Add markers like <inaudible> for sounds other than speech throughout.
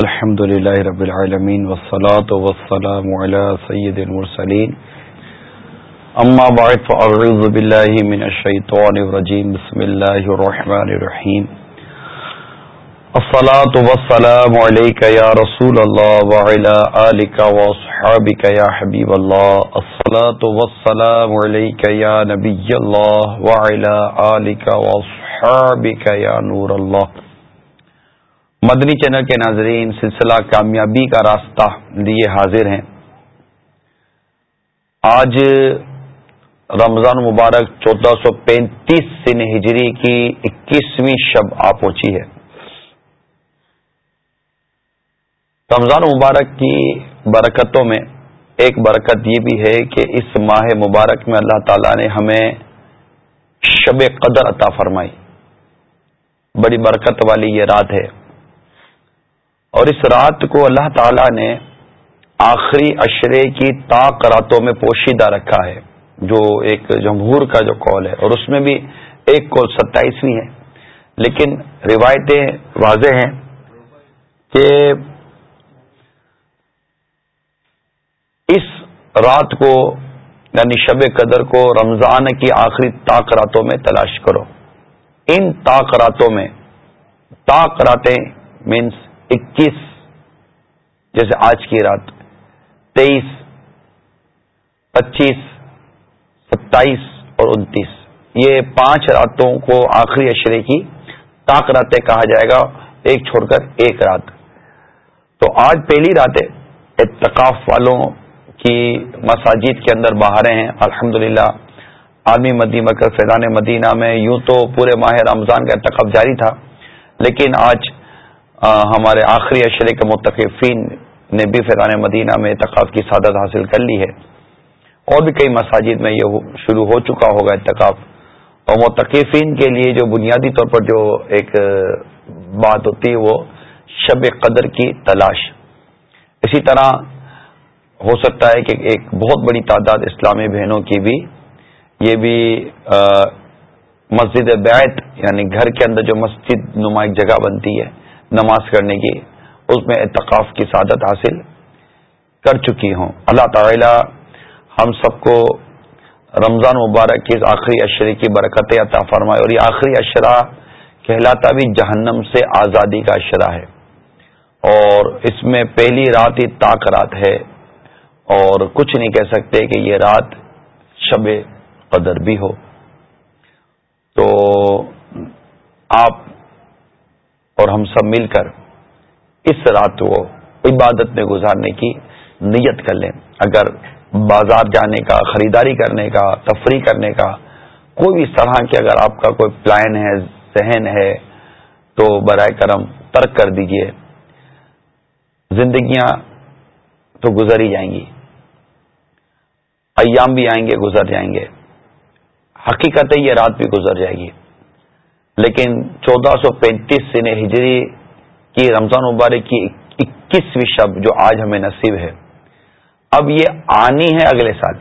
الحمد للہ رب العالمین والصلاة والسلام على سید المرسلین. اما بعد، فاعوذ باللہ من الشیطان الرجیم، بسم اللہ الرحمن الرحیم. الصلاة والسلام علیکہ یا رسول اللہ وعلى آلکہ واصحابکہ یا حبیب اللہ. الصلاة والسلام علیکہ یا نبی اللہ وعلى آلکہ واصحابکہ یا نور اللہ. مدنی چینل کے ناظرین، سلسلہ کامیابی کا راستہ لیے حاضر ہیں۔ آج رمضان مبارک چودہ سو پینتیس سن ہجری کی اکیسویں شب آ پہنچی ہے۔ رمضان مبارک کی برکتوں میں ایک برکت یہ بھی ہے کہ اس ماہ مبارک میں اللہ تعالی نے ہمیں شب قدر عطا فرمائی۔ بڑی برکت والی یہ رات ہے۔ اور اس رات کو اللہ تعالی نے آخری اشرے کی طاق راتوں میں پوشیدہ رکھا ہے، جو ایک جمہور کا جو کال ہے، اور اس میں بھی ایک کال ستائیسویں ہے۔ لیکن روایتیں واضح ہیں کہ اس رات کو یعنی شب قدر کو، رمضان کی آخری طاق راتوں میں تلاش کرو۔ ان طاق راتوں میں، طاق راتیں مینس اکیس، جیسے آج کی رات، تیئیس، پچیس، ستائیس اور انتیس۔ یہ پانچ راتوں کو آخری اشرے کی تاک راتیں کہا جائے گا، ایک چھوڑ کر ایک رات۔ تو آج پہلی راتیں اتقاف والوں کی مساجد کے اندر باہریں ہیں۔ الحمد للہ عالمی مدی مکر فیضان مدینہ میں یوں تو پورے ماہ رمضان کا اتقاف جاری تھا، لیکن آج ہمارے آخری اشرے کے متقفین نے بھی فیضان مدینہ میں اتقاف کی سعادت حاصل کر لی ہے۔ اور بھی کئی مساجد میں یہ شروع ہو چکا ہوگا اتقاف اور متقفین کے لیے جو بنیادی طور پر جو ایک بات ہوتی ہے وہ شب قدر کی تلاش۔ اسی طرح ہو سکتا ہے کہ ایک بہت بڑی تعداد اسلامی بہنوں کی بھی، یہ بھی مسجد بیت یعنی گھر کے اندر جو مسجد نما ایک جگہ بنتی ہے۔ نماز کرنے کی، اس میں اعتقاف کی سعادت حاصل کر چکی ہوں۔ اللہ تعالی ہم سب کو رمضان مبارک کی آخری اشرے کی برکت عطا فرمائے اور یہ آخری اشرا کہلاتا بھی جہنم سے آزادی کا اشرا ہے۔ اور اس میں پہلی رات ہی تاک رات ہے۔ اور کچھ نہیں کہہ سکتے کہ یہ رات شب قدر بھی ہو۔ تو آپ اور ہم سب مل کر اس رات کو عبادت میں گزارنے کی نیت کر لیں۔ اگر بازار جانے کا، خریداری کرنے کا، تفریح کرنے کا کوئی بھی طرح کے اگر آپ کا کوئی پلان ہے، ذہن ہے، تو برائے کرم ترک کر دیجیے۔ زندگیاں تو گزر ہی جائیں گی۔ ایام بھی آئیں گے، گزر جائیں گے۔ حقیقت یہ رات بھی گزر جائے گی۔ لیکن چودہ سو پینتیس سن ہجری کی رمضان مبارک کی اکیسویں شب جو آج ہمیں نصیب ہے، اب یہ آنی ہے اگلے سال۔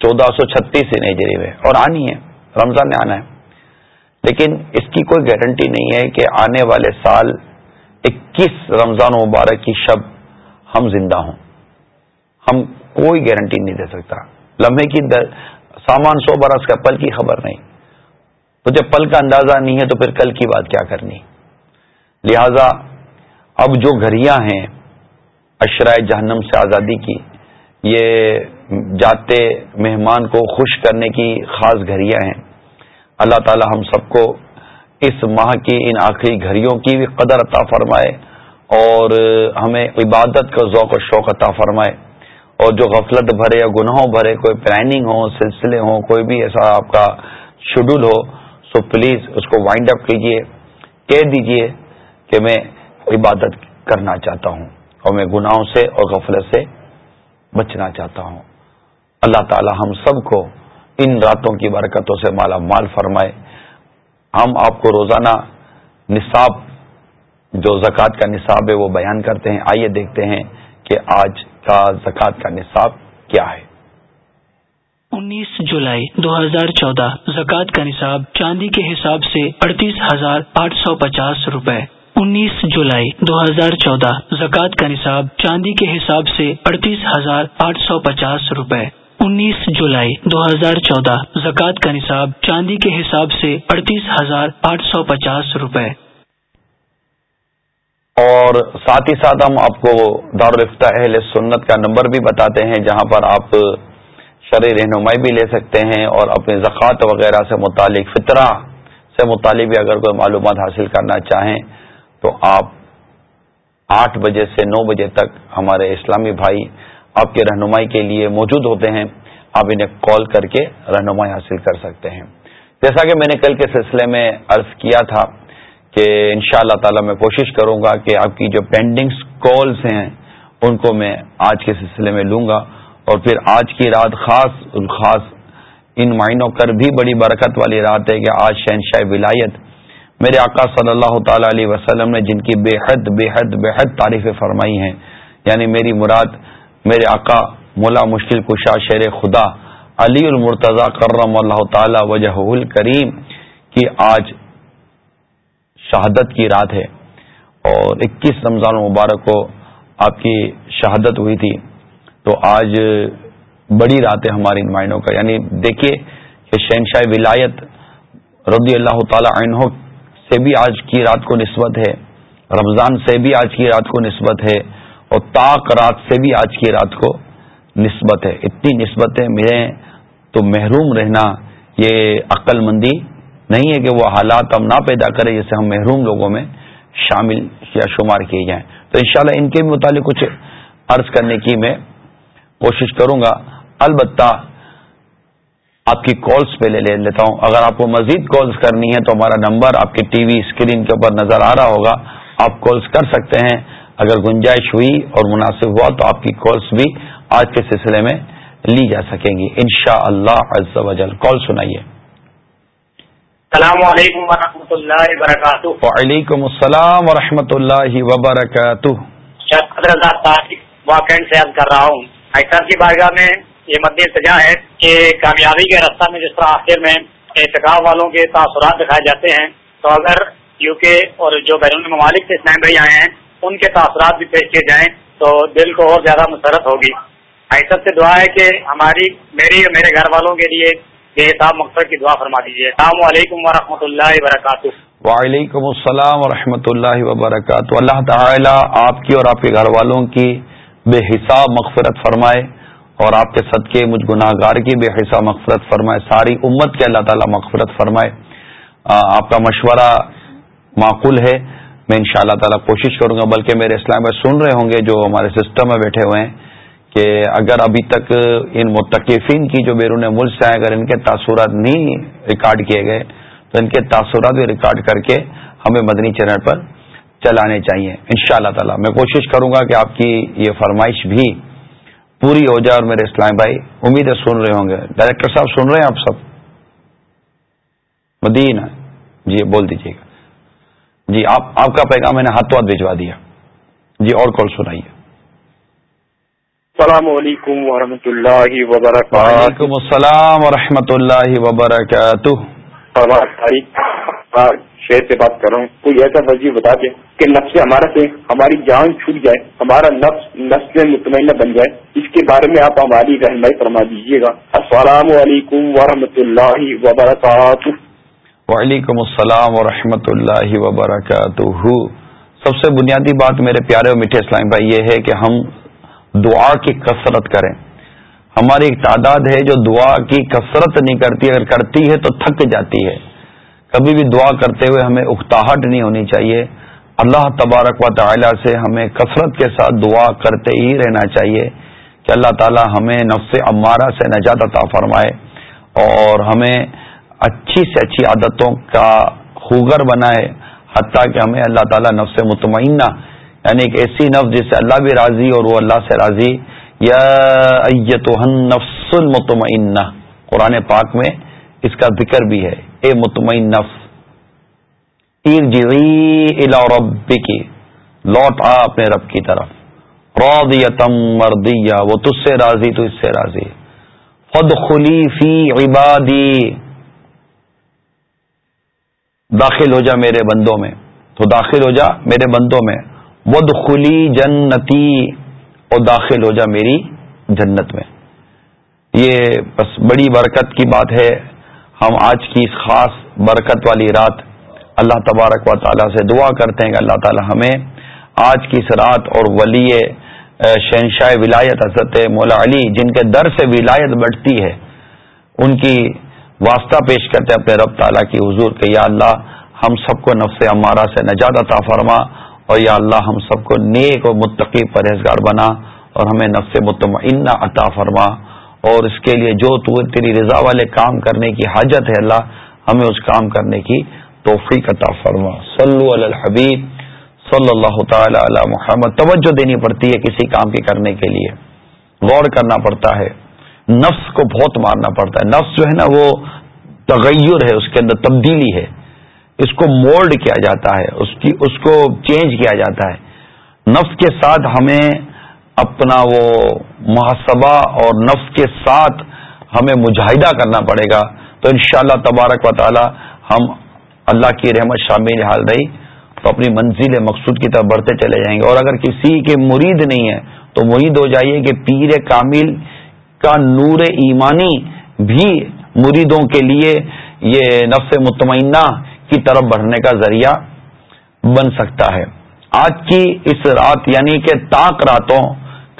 چودہ سو چھتیس سن ہجری میں، اور آنی ہے، رمضان نے آنا ہے۔ لیکن اس کی کوئی گارنٹی نہیں ہے کہ آنے والے سال اکیس رمضان مبارک کی شب ہم زندہ ہوں۔ ہم کوئی گارنٹی نہیں دے سکتا۔ لمحے کی سامان سو برس کا پل کی خبر نہیں۔ تو جب پل کا اندازہ نہیں ہے تو پھر کل کی بات کیا کرنی؟ لہذا اب جو گھڑیاں ہیں اشرائے جہنم سے آزادی کی، یہ جاتے مہمان کو خوش کرنے کی خاص گھڑیاں ہیں۔ اللہ تعالی ہم سب کو اس ماہ کی، ان آخری گھڑیوں کی بھی قدر عطا فرمائے اور ہمیں عبادت کا ذوق و شوق عطا فرمائے۔ اور جو غفلت بھرے یا گناہوں بھرے، کوئی پلاننگ ہو، سلسلے ہوں، کوئی بھی ایسا آپ کا شیڈول ہو سو پلیز اس کو وائنڈ اپ کیجیے کہہ دیجیے کہ میں عبادت کرنا چاہتا ہوں اور میں گناہوں سے اور غفلت سے بچنا چاہتا ہوں۔ اللہ تعالی ہم سب کو ان راتوں کی برکتوں سے مالا مال فرمائے۔ ہم آپ کو روزانہ نصاب، جو زکوٰۃ کا نصاب ہے، وہ بیان کرتے ہیں۔ آئیے دیکھتے ہیں کہ آج کا زکوٰۃ کا نصاب کیا ہے۔ انیس جولائی دو ہزار چودہ، زکوٰۃ کا نصاب چاندی کے حساب سے اڑتیس ہزار آٹھ سو پچاس روپے۔ انیس جولائی دو ہزار چودہ، زکوٰۃ کا نصاب چاندی کے حساب سے اڑتیس ہزار آٹھ سو پچاس روپے۔ انیس جولائی دو ہزار چودہ، زکوٰۃ کا نصاب چاندی کے حساب سے اڑتیس ہزار آٹھ سو پچاس روپے۔ اور ساتھ ہی ساتھ ہم آپ کو دارالفتہ اہل سنت کا نمبر بھی بتاتے ہیں، جہاں پر آپ شرح رہنمائی بھی لے سکتے ہیں اور اپنے زکوٰۃ وغیرہ سے متعلق، فطرہ سے متعلق بھی اگر کوئی معلومات حاصل کرنا چاہیں تو آپ آٹھ بجے سے نو بجے تک ہمارے اسلامی بھائی آپ کے رہنمائی کے لیے موجود ہوتے ہیں۔ آپ انہیں کال کر کے رہنمائی حاصل کر سکتے ہیں۔ جیسا کہ میں نے کل کے سلسلے میں عرض کیا تھا کہ ان شاء اللہ تعالی میں کوشش کروں گا کہ آپ کی جو پینڈنگ کالز ہیں، ان کو میں آج کے سلسلے میں لوں گا۔ اور پھر آج کی رات خاص خاص ان معنوں کر بھی بڑی برکت والی رات ہے کہ آج شہنشاہ ولایت میرے آقا صلی اللہ تعالی علیہ وسلم نے جن کی بے حد بے حد بے حد تعریفیں فرمائی ہیں۔ یعنی میری مراد، میرے آقا مولا مشکل کشا شیر خدا علی المرتضی کرم اللہ تعالی وجہ الکریم کی آج شہادت کی رات ہے۔ اور اکیس رمضان مبارک کو آپ کی شہادت ہوئی تھی۔ تو آج بڑی رات ہے ہماری نمائنوں کا یعنی دیکھیے کہ شہنشاہ ولایت رضی اللہ تعالی عنہ سے بھی آج کی رات کو نسبت ہے، رمضان سے بھی آج کی رات کو نسبت ہے اور تاک رات سے بھی آج کی رات کو نسبت ہے۔ اتنی نسبت ہے میرے تو محروم رہنا یہ عقل مندی نہیں ہے کہ وہ حالات ہم نہ پیدا کریں جیسے ہم محروم لوگوں میں شامل یا شمار کیے جائیں۔ تو انشاءاللہ ان کے بھی متعلق کچھ عرض کرنے کی میں کوشش کروں گا۔ البتہ آپ کی کالز پہ لے لیتا ہوں۔ اگر آپ کو مزید کالز کرنی ہے تو ہمارا نمبر آپ کی ٹی وی اسکرین کے اوپر نظر آ رہا ہوگا۔ آپ کالز کر سکتے ہیں۔ اگر گنجائش ہوئی اور مناسب ہوا تو آپ کی کالس بھی آج کے سلسلے میں لی جا سکیں گی۔ ان شاء اللہ کال سنائیے۔ السلام علیکم و اللہ وبرکاتہ۔ وعلیکم السلام و اللہ وبرکاتہ۔ سے کر رہا ہوں۔ ایسا کی بارگاہ میں یہ مدنی سجا ہے کہ کامیابی کے رستہ میں جس طرح آخر میں احتکاب والوں کے تاثرات دکھائے جاتے ہیں، تو اگر یو کے اور جو بیرون ممالک سے اسلام بھائی آئے ہیں، ان کے تاثرات بھی پیش کیے جائیں تو دل کو اور زیادہ مسرت ہوگی۔ ایسا سے دعا ہے کہ ہماری، میری اور میرے گھر والوں کے لیے بے حساب مقصد کی دعا فرما دیجیے السلام علیکم و اللہ وبرکاتہ۔ وعلیکم السلام و اللہ وبرکاتہ۔ اللہ تعالی آپ کی اور آپ کے گھر والوں کی بے حساب مغفرت فرمائے اور آپ کے صدقے مجھ گناہ گار کی بے حساب مغفرت فرمائے، ساری امت کے اللہ تعالیٰ مغفرت فرمائے۔ آپ کا مشورہ معقول ہے۔ میں ان شاء اللہ تعالیٰ کوشش کروں گا، بلکہ میرے اسلام میں سن رہے ہوں گے جو ہمارے سسٹم میں بیٹھے ہوئے ہیں کہ اگر ابھی تک ان متقفین کی جو بیرون ملک سے آئے، اگر ان کے تاثرات نہیں ریکارڈ کیے گئے، تو ان کے تاثرات بھی ریکارڈ کر کے ہمیں مدنی چینل پر چلانے چاہیے۔ ان شاء اللہ تعالیٰ میں کوشش کروں گا کہ آپ کی یہ فرمائش بھی پوری ہو جائے اور میرے اسلام بھائی امید ہے سن رہے ہوں گے۔ ڈائریکٹر صاحب سن رہے ہیں آپ سب؟ مدینہ۔ جی بول دیجیے گا۔ جی آپ آپ کا پیغام میں نے ہاتھ ہاتھ بھجوا دیا۔ جی اور کال سنائیے۔ السلام علیکم ورحمۃ اللہ وبرکاتہ۔ وعلیکم السلام و اللہ وبرکاتہ۔ شہر سے بات کر رہا ہوں، کوئی ایسا وزیر بتا دے کہ نفس ہمارا سے ہماری جان چھوٹ جائے، ہمارا نفس نفس مطمئنہ بن جائے، اس کے بارے میں آپ ہماری رہنمائی فرما دیجیے گا۔ السلام علیکم ورحمۃ اللہ وبرکاتہ۔ وعلیکم السلام ورحمۃ اللہ وبرکاتہ۔ سب سے بنیادی بات میرے پیارے اور میٹھے اسلام بھائی یہ ہے کہ ہم دعا کی کثرت کریں۔ ہماری ایک تعداد ہے جو دعا کی کثرت نہیں کرتی، اگر کرتی ہے تو تھک جاتی ہے۔ کبھی بھی دعا کرتے ہوئے ہمیں اکتاہٹ نہیں ہونی چاہیے۔ اللہ تبارک و تعالی سے ہمیں کثرت کے ساتھ دعا کرتے ہی رہنا چاہیے کہ اللہ تعالی ہمیں نفس امارہ سے نجات عطا فرمائے اور ہمیں اچھی سے اچھی عادتوں کا خوگر بنائے۔ حتیٰ کہ ہمیں اللہ تعالیٰ نفس مطمئنہ یعنی ایک ایسی نفس جس سے اللہ بھی راضی اور وہ اللہ سے راضی۔ یا نفس المطمئنہ۔ قرآن پاک میں اس کا ذکر بھی ہے۔ اے مطمئن نفس رب کی لوٹ آ اپنے رب کی طرف۔ رودیتم مردیہ وہ تجھ سے راضی، تو اس سے راضی۔ خود خلی فی عبادی، داخل ہو جا میرے بندوں میں۔ تو داخل ہو جا میرے بندوں میں۔ ود خلی جنتی، اور داخل ہو جا میری جنت میں۔ یہ بس بڑی برکت کی بات ہے۔ ہم آج کی اس خاص برکت والی رات اللہ تبارک و تعالیٰ سے دعا کرتے ہیں کہ اللہ تعالی ہمیں آج کی اس رات اور ولی شہنشاہ ولایت حضرت مولا علی، جن کے در سے ولایت بڑھتی ہے، ان کی واسطہ پیش کرتے اپنے رب تعالیٰ کی حضور کہ یا اللہ ہم سب کو نفس ہمارا سے نجات عطا فرما اور یا اللہ ہم سب کو نیک و متقی پرہیزگار بنا اور ہمیں نفس مطمئنہ عطا فرما۔ اور اس کے لیے جو تو تیری رضا والے کام کرنے کی حاجت ہے اللہ، ہمیں اس کام کرنے کی توفیق عطا فرما۔ صلو علی الحبیب، صلی اللہ تعالی علی محمد۔ توجہ دینی پڑتی ہے کسی کام کے کرنے کے لیے۔ غور کرنا پڑتا ہے۔ نفس کو بہت مارنا پڑتا ہے۔ نفس جو ہے نا، وہ تغیر ہے، اس کے اندر تبدیلی ہے۔ اس کو مولڈ کیا جاتا ہے۔ اس کی، اس کو چینج کیا جاتا ہے۔ نفس کے ساتھ ہمیں اپنا وہ محاسبہ اور نفس کے ساتھ ہمیں مجاہدہ کرنا پڑے گا۔ تو انشاءاللہ تبارک و تعالی ہم اللہ کی رحمت شامل حال رہی تو اپنی منزل مقصود کی طرف بڑھتے چلے جائیں گے۔ اور اگر کسی کے مرید نہیں ہے تو مرید ہو جائیے کہ پیر کامل کا نور ایمانی بھی مریدوں کے لیے یہ نفس مطمئنہ کی طرف بڑھنے کا ذریعہ بن سکتا ہے۔ آج کی اس رات یعنی کہ تاک راتوں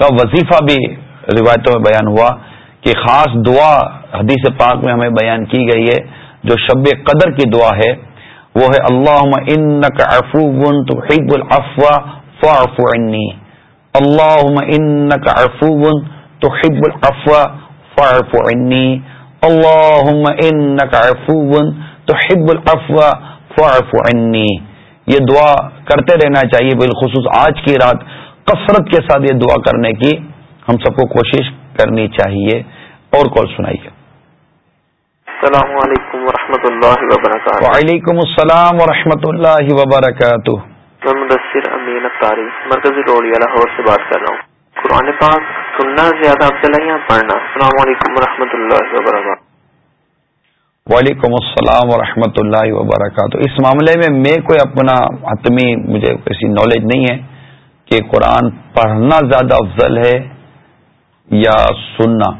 کا وظیفہ بھی روایتوں میں بیان ہوا کہ خاص دعا حدیث پاک میں ہمیں بیان کی گئی ہے، جو شب قدر کی دعا ہے، وہ ہے اللہ انک عفو تحب العفو فاعف عنی۔ اللہ انک عفو تحب العفو فاعف عنی۔ اللہ انک عفو تحب العفو فاعف عنی۔ یہ دعا کرتے رہنا چاہیے بالخصوص آج کی رات کثرت کے ساتھ یہ دعا کرنے کی ہم سب کو کوشش کرنی چاہیے اور کال سنائیے السلام علیکم ورحمۃ اللہ وبرکاتہ۔ وعلیکم السلام ورحمۃ اللہ وبرکاتہ۔ میں مدثر امین اختاری مرکزی روڈیا لاہور سے بات کر رہا ہوں۔ قرآن پاک سننا زیادہ افضل ہے یا پڑھنا؟ السلام علیکم ورحمۃ اللہ وبرکاتہ۔ وعلیکم السلام ورحمۃ اللہ وبرکاتہ۔ اس معاملے میں میں کوئی اپنا حتمی مجھے ایسی نالج نہیں ہے۔ کہ قرآن پڑھنا زیادہ افضل ہے یا سننا؟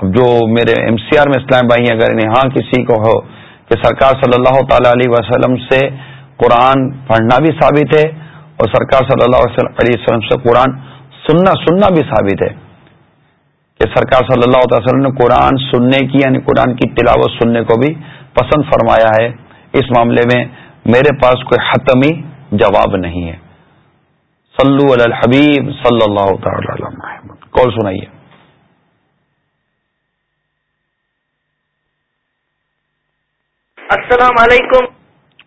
اب جو میرے ایم سی آر میں اسلام بھائی اگر انہیں ہاں کسی کو ہو کہ سرکار صلی اللہ تعالی علیہ وسلم سے قرآن پڑھنا بھی ثابت ہے اور سرکار صلی اللہ علیہ وسلم سے قرآن سننا سننا بھی ثابت ہے کہ سرکار صلی اللہ علیہ وسلم نے قرآن سننے کی یعنی قرآن کی تلاوت سننے کو بھی پسند فرمایا ہے۔ اس معاملے میں میرے پاس کوئی حتمی جواب نہیں ہے۔ صلو علی الحبیب صلی اللہ تعالی علیہ کال سنائیے؟ السلام علیکم۔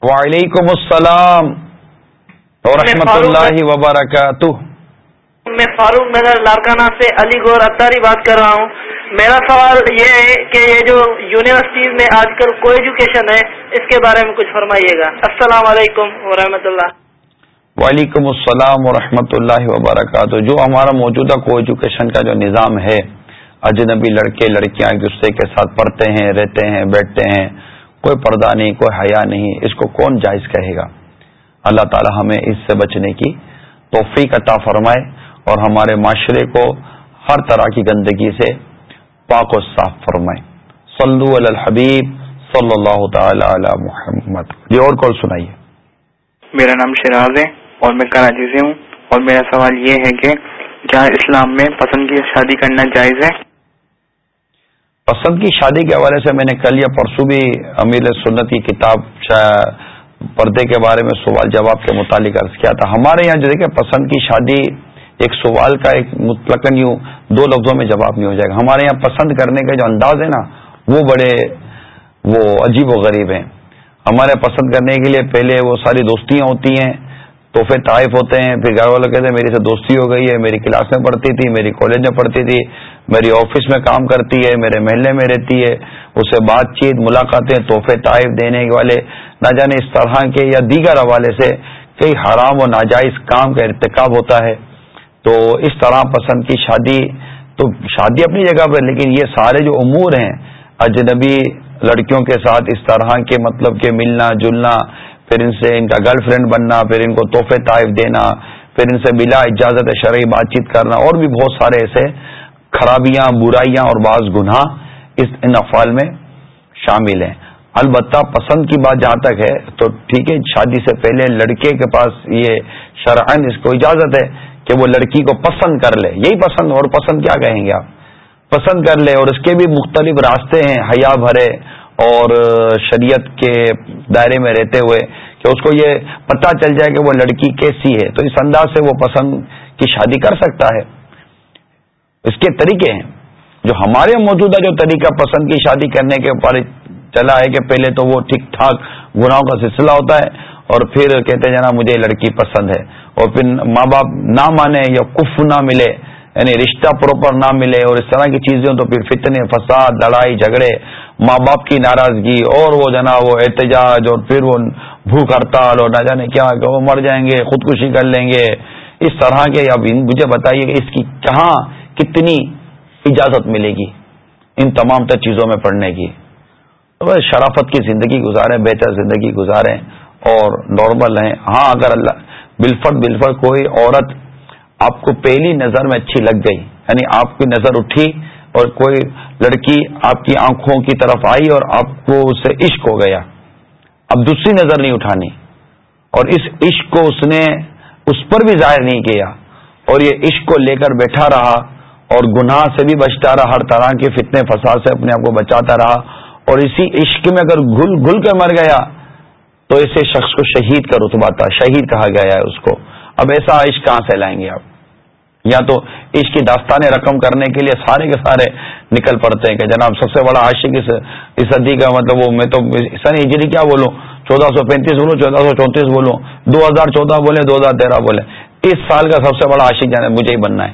وعلیکم السلام ورحمۃ اللہ وبرکاتہ۔ میں فاروق نگر لارکانہ سے علی گور اتاری بات کر رہا ہوں۔ میرا سوال یہ ہے کہ یہ جو یونیورسٹیز میں آج کل کو ایجوکیشن ہے اس کے بارے میں کچھ فرمائیے گا۔ السلام علیکم ورحمۃ اللہ۔ وعلیکم السلام ورحمۃ اللہ وبرکاتہ۔ جو ہمارا موجودہ کو ایجوکیشن کا جو نظام ہے، اجنبی لڑکے، لڑکیاں ایک دوسرے کے ساتھ پڑھتے ہیں، رہتے ہیں، بیٹھتے ہیں، کوئی پردہ نہیں، کوئی حیا نہیں، اس کو کون جائز کہے گا؟ اللہ تعالی ہمیں اس سے بچنے کی توفیق عطا فرمائے اور ہمارے معاشرے کو ہر طرح کی گندگی سے پاک و صاف فرمائے۔ صلو علی الحبیب صلی اللہ تعالی علی محمد۔ یہ اور کال سنائیے؟ میرا نام شراز ہے۔ اور میں کراچی سے ہوں اور میرا سوال یہ ہے کہ کیا اسلام میں پسند کی شادی کرنا جائز ہے؟ پسند کی شادی کے حوالے سے میں نے کل یا پرسوں بھی امیر سنت کی کتاب پردے کے بارے میں سوال جواب کے متعلق عرض کیا تھا۔ ہمارے یہاں جو دیکھیں، پسند کی شادی ایک سوال کا ایک مطلق یوں دو لفظوں میں جواب نہیں ہو جائے گا۔ ہمارے یہاں پسند کرنے کا جو انداز ہے نا، وہ بڑے، وہ عجیب و غریب ہیں۔ ہمارے پسند کرنے کے لیے پہلے وہ ساری دوستیاں ہوتی ہیں تحفے طائف ہوتے ہیں، پھر گھر والوں کہتے ہیں میری سے دوستی ہو گئی ہے، میری کلاس میں پڑھتی تھی، میری کالج میں پڑھتی تھی، میری آفس میں کام کرتی ہے، میرے محلے میں رہتی ہے اسے بات چیت، ملاقاتیں، تحفے طائف دینے والے، نہ جانے اس طرح کے یا دیگر حوالے سے کئی حرام و ناجائز کام کا ارتکاب ہوتا ہے۔ تو اس طرح پسند کی شادی، تو شادی اپنی جگہ پر، لیکن یہ سارے جو امور ہیں، اجنبی لڑکیوں کے ساتھ اس طرح کے مطلب کہ ملنا، جلنا پھر ان سے ان کا گرل فرینڈ بننا، پھر ان کو تحفے طائف دینا، پھر ان سے بلا اجازت شرعی بات چیت کرنا، اور بھی بہت سارے ایسے خرابیاں، برائیاں اور بعض گناہ اس ان افعال میں شامل ہیں۔ البتہ پسند کی بات جہاں تک ہے تو ٹھیک ہے، شادی سے پہلے لڑکے کے پاس یہ شرعن اس کو اجازت ہے کہ وہ لڑکی کو پسند کر لے۔ یہی پسند اور پسند کیا کہیں گے آپ؟ پسند کر لے اور اس کے بھی مختلف راستے ہیں، حیا بھرے اور شریعت کے دائرے میں رہتے ہوئے کہ اس کو یہ پتہ چل جائے کہ وہ لڑکی کیسی ہے، تو اس انداز سے وہ پسند کی شادی کر سکتا ہے۔ اس کے طریقے ہیں۔ جو ہمارے موجودہ جو طریقہ پسند کی شادی کرنے کے بارے چلا ہے کہ پہلے تو وہ ٹھیک ٹھاک گناہوں کا سلسلہ ہوتا ہے اور پھر کہتے ہیں، جناب، مجھے لڑکی پسند ہے۔ اور پھر ماں باپ نہ مانے یا کف نہ ملے یعنی رشتہ پراپر نہ ملے اور اس طرح کی چیزیں تو پھر فتنے، فساد، لڑائی، جھگڑے ماں باپ کی ناراضگی اور وہ جنا وہ احتجاج اور پھر وہ بھوک ہڑتال اور نہ جانے کیا کہ وہ مر جائیں گے، خودکشی کر لیں گے۔ اس طرح کے اب مجھے بتائیے کہ اس کی کہاں کتنی اجازت ملے گی ان تمام تر چیزوں میں پڑھنے کی؟ شرافت کی زندگی گزاریں، بہتر زندگی گزاریں اور نارمل ہیں ہاں اگر اللہ بالفٹ بالفٹ کوئی عورت آپ کو پہلی نظر میں اچھی لگ گئی یعنی آپ کی نظر اٹھی اور کوئی لڑکی آپ کی آنکھوں کی طرف آئی اور آپ کو اسے عشق ہو گیا۔ اب دوسری نظر نہیں اٹھانی۔ اور اس عشق کو اس نے اس پر بھی ظاہر نہیں کیا۔ اور یہ عشق کو لے کر بیٹھا رہا اور گناہ سے بھی بچتا رہا، ہر طرح کے فتنے فساد سے اپنے آپ کو بچاتا رہا۔ اور اسی عشق میں اگر گل گل کے مر گیا، تو ایسے شخص کو شہید کا رتبہ تھا، شہید کہا گیا ہے اس کو۔ اب ایسا عشق کہاں سے لائیں گے آپ؟ یا تو عشق کی داستانیں رقم کرنے کے لیے سارے کے سارے نکل پڑتے ہیں کہ جناب سب سے بڑا عاشق اس صدی کا مطلب وہ میں تو سن ہجری کیا بولوں؟ چودہ سو پینتیس بولوں، چودہ سو چونتیس بولوں۔ دو ہزار چودہ بولے دو ہزار تیرہ بولے اس سال کا سب سے بڑا عاشق جانا مجھے ہی بننا ہے۔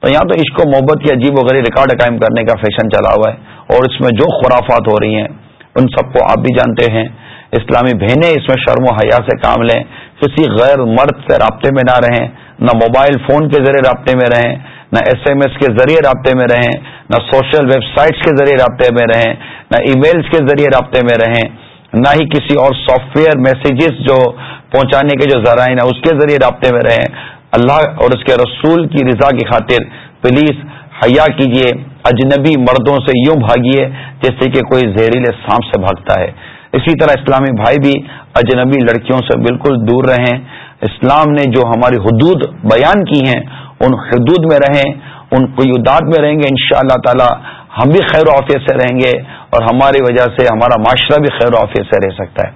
تو یہاں تو عشق و محبت کی عجیب وغیرہ ریکارڈ قائم کرنے کا فیشن چلا ہوا ہے اور اس میں جو خرافات ہو رہی ہیں، ان سب کو آپ بھی جانتے ہیں۔ اسلامی بہنیں اس میں شرم و حیا سے کام لیں، کسی غیر مرد سے رابطے میں نہ رہیں۔ نہ موبائل فون کے ذریعے رابطے میں رہیں، نہ ایس ایم ایس کے ذریعے رابطے میں رہیں، نہ سوشل ویب سائٹس کے ذریعے رابطے میں رہیں، نہ ای میلز کے ذریعے رابطے میں رہیں، نہ ہی کسی اور سافٹ ویئر میسیجز جو پہنچانے کے جو ذرائع ہیں، اس کے ذریعے رابطے میں رہیں۔ اللہ اور اس کے رسول کی رضا کی خاطر پلیز حیا کیجیے اجنبی مردوں سے یوں بھاگیے جیسے کہ کوئی زہریلے سانپ سے بھاگتا ہے۔ اسی طرح اسلامی بھائی بھی اجنبی لڑکیوں سے بالکل دور رہیں۔ اسلام نے جو ہماری حدود بیان کی ہیں، ان حدود میں رہیں، ان قیودات میں رہیں گے ان شاء اللہ تعالی، ہم بھی خیر و عافیت سے رہیں گے اور ہماری وجہ سے ہمارا معاشرہ بھی خیر و عافیت سے رہ سکتا ہے۔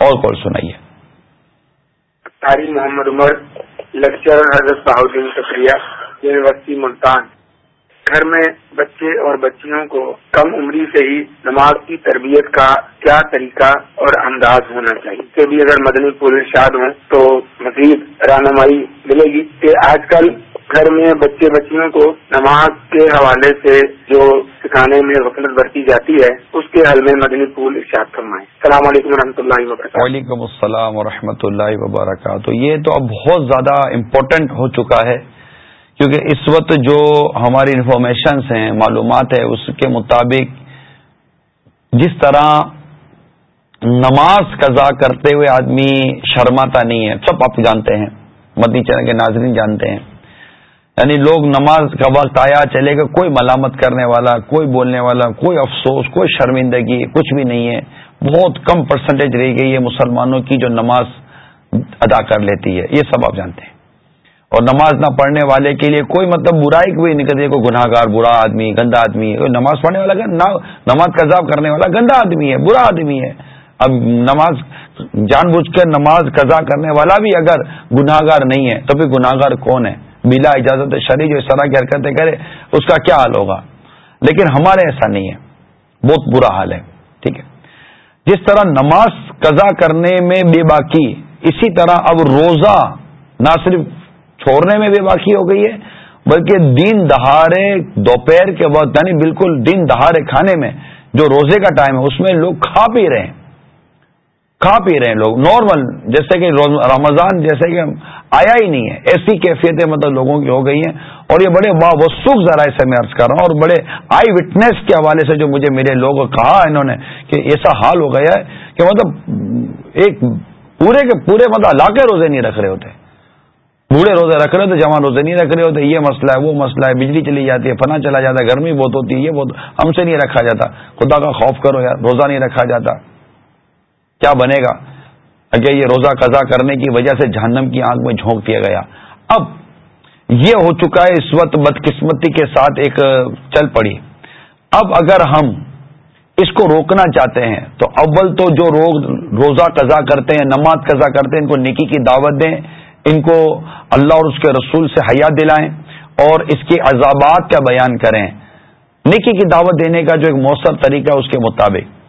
اور کون سنائیے۔ تاریخ محمد عمر لیکچر حضرت بہاؤدین شکریہ یونیورسٹی ملتان۔ گھر میں بچے اور بچیوں کو کم عمری سے ہی نماز کی تربیت کا کیا طریقہ اور انداز ہونا چاہیے؟ کہ بھی اگر مدنی پور شاد ہوں تو مزید رہنمائی ملے گی کہ آج کل گھر میں بچے بچیوں کو نماز کے حوالے سے جو سکھانے میں غفلت برتی جاتی ہے، اس کے حل میں مدنی پور ارشاد فرمائیں۔ السلام علیکم و اللہ وبرکاتہ۔ وعلیکم السلام و اللہ وبرکاتہ۔ یہ تو اب بہت زیادہ امپورٹنٹ ہو چکا ہے۔ کیونکہ اس وقت جو ہماری انفارمیشنس ہیں، معلومات ہے اس کے مطابق جس طرح نماز قضا کرتے ہوئے آدمی شرماتا نہیں ہے، سب آپ جانتے ہیں مدی چرن کے ناظرین جانتے ہیں۔ یعنی لوگ نماز کا وقت آیا، چلے گا، کوئی ملامت کرنے والا، کوئی بولنے والا، کوئی افسوس، کوئی شرمندگی، کچھ بھی نہیں ہے۔ بہت کم پرسنٹیج رہ گئی ہے مسلمانوں کی جو نماز ادا کر لیتی ہے، یہ سب آپ جانتے ہیں۔ اور نماز نہ پڑھنے والے کے لیے کوئی مطلب برائی کوئی نہیں کرتی کوئی گناہ گار برا آدمی، گندا آدمی ہے نماز پڑھنے والا نماز قذاب کرنے والا گندا آدمی ہے، برا آدمی ہے۔ اب نماز، جان بوجھ کر نماز قضا کرنے والا بھی اگر گناہ گار نہیں ہے، تو پھر گناہ گار کون ہے؟ بلا اجازت شریح جو اس طرح کی حرکتیں کرے، اس کا کیا حال ہوگا؟ لیکن ہمارے ایسا نہیں ہے۔ بہت برا حال ہے۔ ٹھیک ہے۔ جس طرح نماز قضا کرنے میں بے باکی، اسی طرح اب روزہ، نہ صرف چھوڑنے میں بھی باقی ہو گئی ہے، بلکہ دن دہاڑے، دوپہر کے وقت یعنی بالکل دن دہاڑے کھانے میں، جو روزے کا ٹائم ہے، اس میں لوگ کھا پی رہے ہیں۔ کھا پی رہے ہیں لوگ۔ نارمل جیسے کہ رمضان جیسے کہ آیا ہی نہیں ہے۔ ایسی کیفیتیں مطلب لوگوں کی ہو گئی ہیں۔ اور یہ بڑے وسوخ ذرائع سے میں عرض کر رہا ہوں، اور بڑے آئی وٹنس کے حوالے سے جو مجھے میرے لوگ کہا انہوں نے کہ ایسا حال ہو گیا ہے کہ مطلب ایک پورے کے پورے مطلب لا کے روزے نہیں رکھ رہے ہوتے۔ بوڑھے روزے رکھ رہے ہوتے، جوان روزے نہیں رکھ رہے ہوتے، یہ مسئلہ ہے، وہ مسئلہ ہے، بجلی چلی جاتی ہے، فنا چلا جاتا ہے، گرمی بہت ہوتی ہے، یہ بہت، ہم سے نہیں رکھا جاتا۔ خدا کا خوف کرو یار، روزہ نہیں رکھا جاتا۔ کیا بنے گا؟ اگر یہ روزہ قضا کرنے کی وجہ سے جہنم کی آنکھ میں جھونک دیا گیا۔ اب یہ ہو چکا ہے، اس وقت بدقسمتی کے ساتھ ایک چل پڑی۔ اب اگر ہم اس کو روکنا چاہتے ہیں، تو اول تو جو روزہ قضا کرتے ہیں، نماز قضا کرتے ہیں، ان کو نکی کی دعوت دیں۔ ان کو اللہ اور اس کے رسول سے حیات دلائیں اور اس کے عذابات کا بیان کریں۔ نکی کی دعوت دینے کا جو ایک مؤثر طریقہ ہے اس کے مطابق۔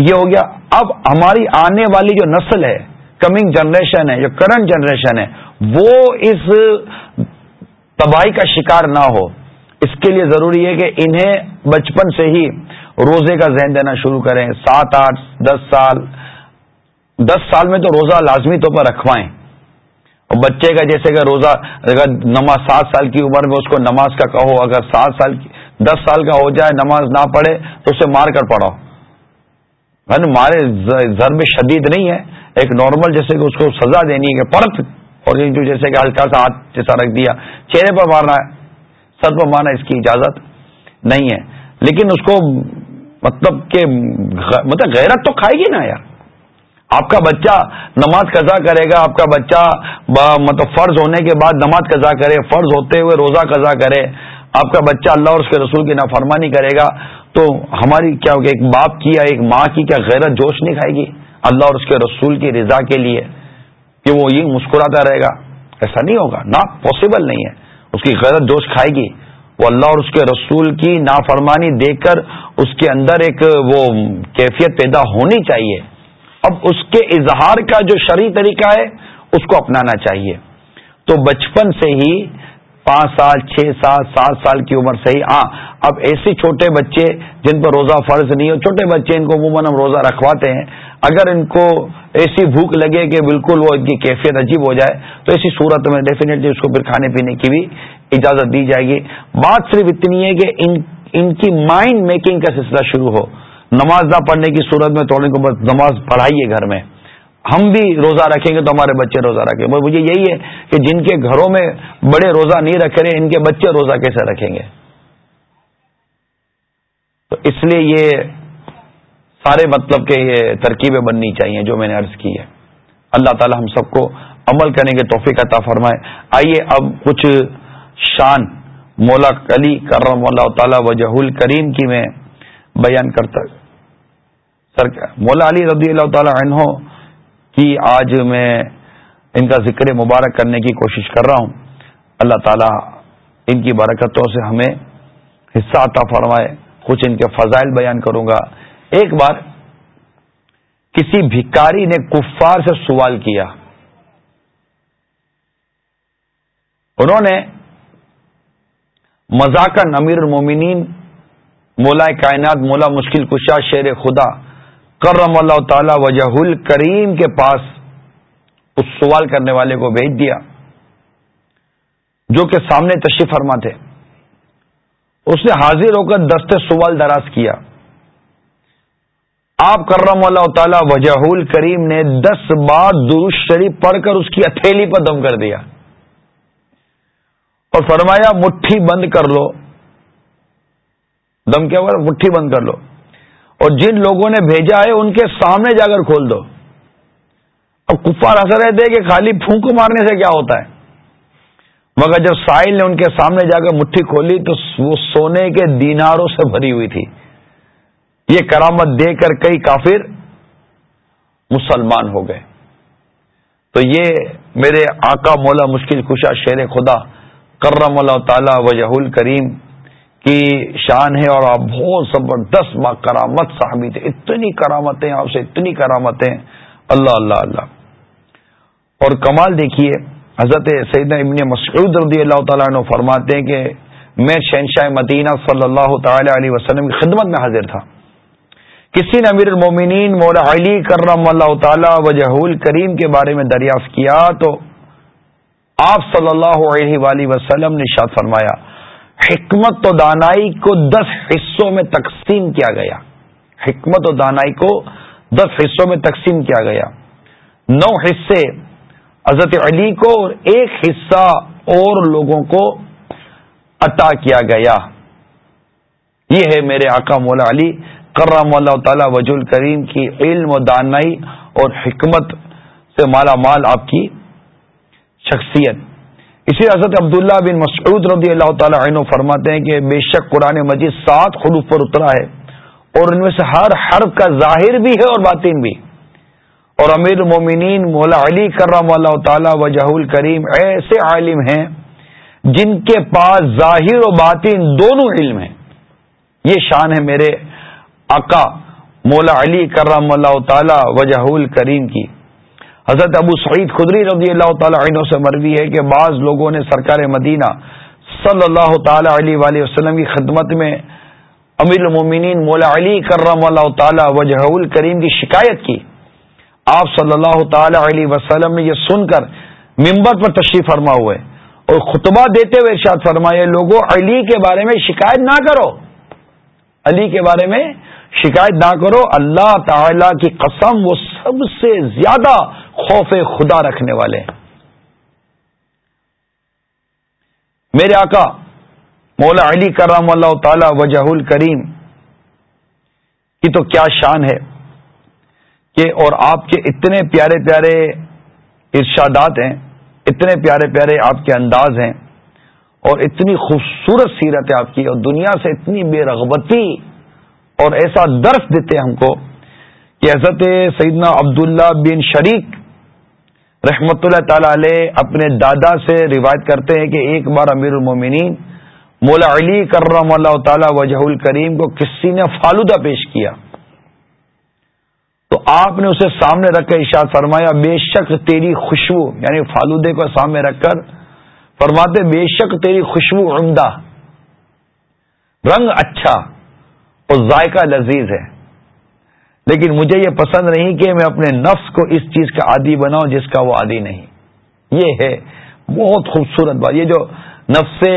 یہ ہو گیا۔ اب ہماری آنے والی جو نسل ہے کمنگ جنریشن ہے جو کرنٹ جنریشن ہے، وہ اس تباہی کا شکار نہ ہو۔ اس کے لیے ضروری ہے کہ انہیں بچپن سے ہی روزے کا ذہن دینا شروع کریں۔ سات آٹھ، دس سال۔ دس سال میں تو روزہ لازمی طور پر رکھوائیں۔ بچے کا جیسے کہ روزہ، اگر نماز سات سال کی عمر میں اس کو نماز کا کہو، اگر سات سال کی، دس سال کا ہو جائے، نماز نہ پڑھے، تو اسے مار کر پڑھو یعنی مارے ضرب شدید نہیں ہے۔ ایک نارمل جیسے کہ اس کو سزا دینی ہے پرت اور جیسے کہ ہلکا سا ہاتھ جیسا رکھ دیا، چہرے پر مارنا ہے۔ سر پر مارنا اس کی اجازت نہیں ہے۔ لیکن اس کو مطلب کہ مطلب غیرت تو کھائے گی نا یار۔ آپ کا بچہ نماز قضا کرے گا، آپ کا بچہ مطلب فرض ہونے کے بعد نماز قضا کرے، فرض ہوتے ہوئے روزہ قضا کرے، آپ کا بچہ اللہ اور اس کے رسول کی نافرمانی کرے گا، تو ہماری کیا ایک باپ کی یا ایک ماں کی کیا غیرت جوش نہیں کھائے گی؟ اللہ اور اس کے رسول کی رضا کے لیے کہ وہ یہ مسکراتا رہے گا۔ ایسا نہیں ہوگا نہ پاسبل نہیں ہے۔ اس کی غیرت جوش کھائے گی۔ وہ اللہ اور اس کے رسول کی نافرمانی دیکھ کر اس کے اندر ایک وہ کیفیت پیدا ہونی چاہیے۔ اب اس کے اظہار کا جو شرعی طریقہ ہے، اس کو اپنانا چاہیے۔ تو بچپن سے ہی پانچ سال، چھ سال، سات سال کی عمر سے ہی ہاں اب ایسے چھوٹے بچے جن پر روزہ فرض نہیں ہو، چھوٹے بچے ان کو عموماً ہم روزہ رکھواتے ہیں۔ اگر ان کو ایسی بھوک لگے کہ بالکل وہ ان کی کیفیت عجیب ہو جائے، تو ایسی صورت میں ڈیفینیٹلی اس کو پھر کھانے پینے کی بھی اجازت دی جائے گی۔ بات صرف اتنی ہے کہ ان ان کی مائنڈ میکنگ کا سلسلہ شروع ہو۔ نماز نہ پڑھنے کی صورت میں توڑنے کو بس نماز پڑھائیے گھر میں۔ ہم بھی روزہ رکھیں گے تو ہمارے بچے روزہ رکھیں گے۔ مجھے یہی ہے کہ جن کے گھروں میں بڑے روزہ نہیں رکھ رہے، ان کے بچے روزہ کیسے رکھیں گے؟ تو اس لیے یہ سارے مطلب کہ یہ ترکیبیں بننی چاہیے جو میں نے عرض کی ہے۔ اللہ تعالی ہم سب کو عمل کرنے کے توفیق عطا فرمائے۔ آئیے اب کچھ شان۔ مولا کلی کرم اللہ تعالی وجہ کریم کی میں بیان کرتا مولا علی رضی اللہ تعالی عنہ کی آج میں ان کا ذکر مبارک کرنے کی کوشش کر رہا ہوں۔ اللہ تعالی ان کی برکتوں سے ہمیں حصہ عطا فرمائے۔ کچھ ان کے فضائل بیان کروں گا۔ ایک بار کسی بھکاری نے کفار سے سوال کیا۔ انہوں نے مذاکر امیر المومنین، مولا کائنات، مولا مشکل کشا، شیر خدا کرم اللہ تعالی وجہ کریم کے پاس اس سوال کرنے والے کو بھیج دیا، جو کہ سامنے تشریف فرما تھے اس نے حاضر ہو کر دست سوال دراز کیا۔ آپ کرم اللہ تعالی وجہ کریم نے دس بار درست شریف پڑھ کر اس کی ہتھیلی پر دم کر دیا۔ اور فرمایا، مٹھی بند کر لو۔ دم کیا ہوا؟ مٹھی بند کر لو۔ اور جن لوگوں نے بھیجا ہے ان کے سامنے جا کر کھول دو۔ اب کفار ہنس رہے تھے کہ خالی پھونک مارنے سے کیا ہوتا ہے۔ مگر جب ساحل نے ان کے سامنے جا کر مٹھی کھولی تو وہ سونے کے دیناروں سے بھری ہوئی تھی۔ یہ کرامت دے کر کئی کافر مسلمان ہو گئے۔ تو یہ میرے آقا مولا مشکل خوشا شیر خدا کرم اللہ تعالی وجہ کریم کی شان ہے اور آپ بہت زبردست با کرامت صاحبی تھے۔ اتنی کرامتیں، آپ سے اتنی کرامتیں۔ اللہ اللہ اللہ۔ اور کمال دیکھیے، حضرت سیدنا ابن مسعود رضی اللہ تعالیٰ عنہ فرماتے ہیں کہ میں شہنشاہ مدینہ صلی اللہ تعالی علیہ وسلم کی خدمت میں حاضر تھا۔ کسی نے امیر المومنین مولا علی کرم اللہ تعالی وجہ کریم کے بارے میں دریافت کیا تو آپ صلی اللہ علیہ وآلہ وسلم نے شاد فرمایا حکمت و دانائی کو دس حصوں میں تقسیم کیا گیا۔ حکمت و دانائی کو دس حصوں میں تقسیم کیا گیا۔ نو حصے حضرت علی کو اور ایک حصہ اور لوگوں کو عطا کیا گیا۔ یہ ہے میرے آقا مولا علی، کرم اللہ تعالی وج کریم کی علم و دانائی اور حکمت سے مالا مال آپ کی شخصیت۔ اسی حضرت عبداللہ بن مسعود رضی اللہ تعالی عنہ فرماتے ہیں کہ بے شک قرآن مجید سات خلوف پر اترا ہے اور ان میں سے ہر حرف کا ظاہر بھی ہے اور باطن بھی۔ اور امیر مومنین مولا علی کرم اللہ تعالی وجہ کریم ایسے عالم ہیں جن کے پاس ظاہر و باطن دونوں علم ہیں۔ یہ شان ہے میرے آقا مولا علی کرم اللہ تعالی وجہ کریم کی۔ حضرت ابو سعید خدری رضی اللہ تعالی عنہ سے مروی ہے کہ بعض لوگوں نے سرکار مدینہ صلی اللہ تعالی علیہ وآلہ وسلم کی خدمت میں امیر المومنین مولا علی کرم اللہ تعالی وجہ کریم کی شکایت کی۔ آپ صلی اللہ تعالی علیہ وسلم نے یہ سن کر ممبر پر تشریف فرما ہوئے اور خطبہ دیتے ہوئے ارشاد فرمائے، لوگوں، علی کے بارے میں شکایت نہ کرو۔ علی کے بارے میں شکایت نہ کرو۔ اللہ تعالی کی قسم وہ سب سے زیادہ خوف خدا رکھنے والے ہیں۔ میرے آقا، مولا علی کرام اللہ تعالی وجہ الکریم کی تو کیا شان ہے کہ اور آپ کے اتنے پیارے پیارے ارشادات ہیں، اتنے پیارے پیارے آپ کے انداز ہیں اور اتنی خوبصورت سیرت ہے آپ کی اور دنیا سے اتنی بے رغبتی اور ایسا درس دیتے ہم کو کہ حضرت سیدنا عبداللہ بن شریک رحمت اللہ تعالی علیہ اپنے دادا سے روایت کرتے ہیں کہ ایک بار امیر المومنین مولا علی کرم اللہ تعالی وجہ الکریم کو کسی نے فالودہ پیش کیا۔ تو آپ نے اسے سامنے رکھ کر اشاد فرمایا، بے شک تیری خوشبو یعنی فالودے کو سامنے رکھ کر فرماتے، بے شک تیری خوشبو عمدہ، رنگ اچھا اور ذائقہ لذیذ ہے۔ لیکن مجھے یہ پسند نہیں کہ میں اپنے نفس کو اس چیز کا عادی بناؤں جس کا وہ عادی نہیں۔ یہ ہے بہت خوبصورت بات۔ یہ جو نفس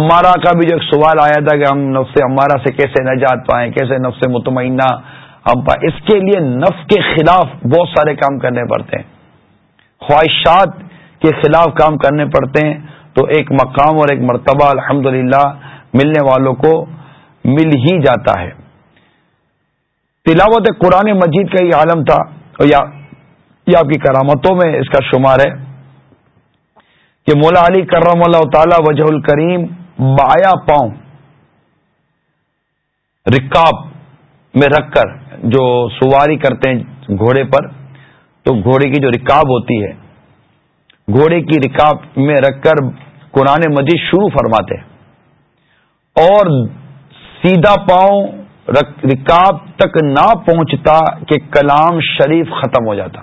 امارا کا بھی جو ایک سوال آیا تھا کہ ہم نفس امارا سے کیسے نجات پائیں، کیسے نفس مطمئنہ ہم پائیں، اس کے لیے نفس کے خلاف بہت سارے کام کرنے پڑتے ہیں۔ خواہشات کے خلاف کام کرنے پڑتے ہیں۔ تو ایک مقام اور ایک مرتبہ الحمدللہ ملنے والوں کو مل ہی جاتا ہے۔ تلاوت قرآن مجید کا یہ عالم تھا یا یہ آپ کی کرامتوں میں اس کا شمار ہے کہ مولا علی کرم اللہ تعالی وجہ الکریم بایا پاؤں رکاب میں رکھ کر جو سواری کرتے ہیں گھوڑے پر، تو گھوڑے کی جو رکاب ہوتی ہے، گھوڑے کی رکاب میں رکھ کر قرآن مجید شروع فرماتے اور سیدھا پاؤں رکاب تک نہ پہنچتا کہ کلام شریف ختم ہو جاتا۔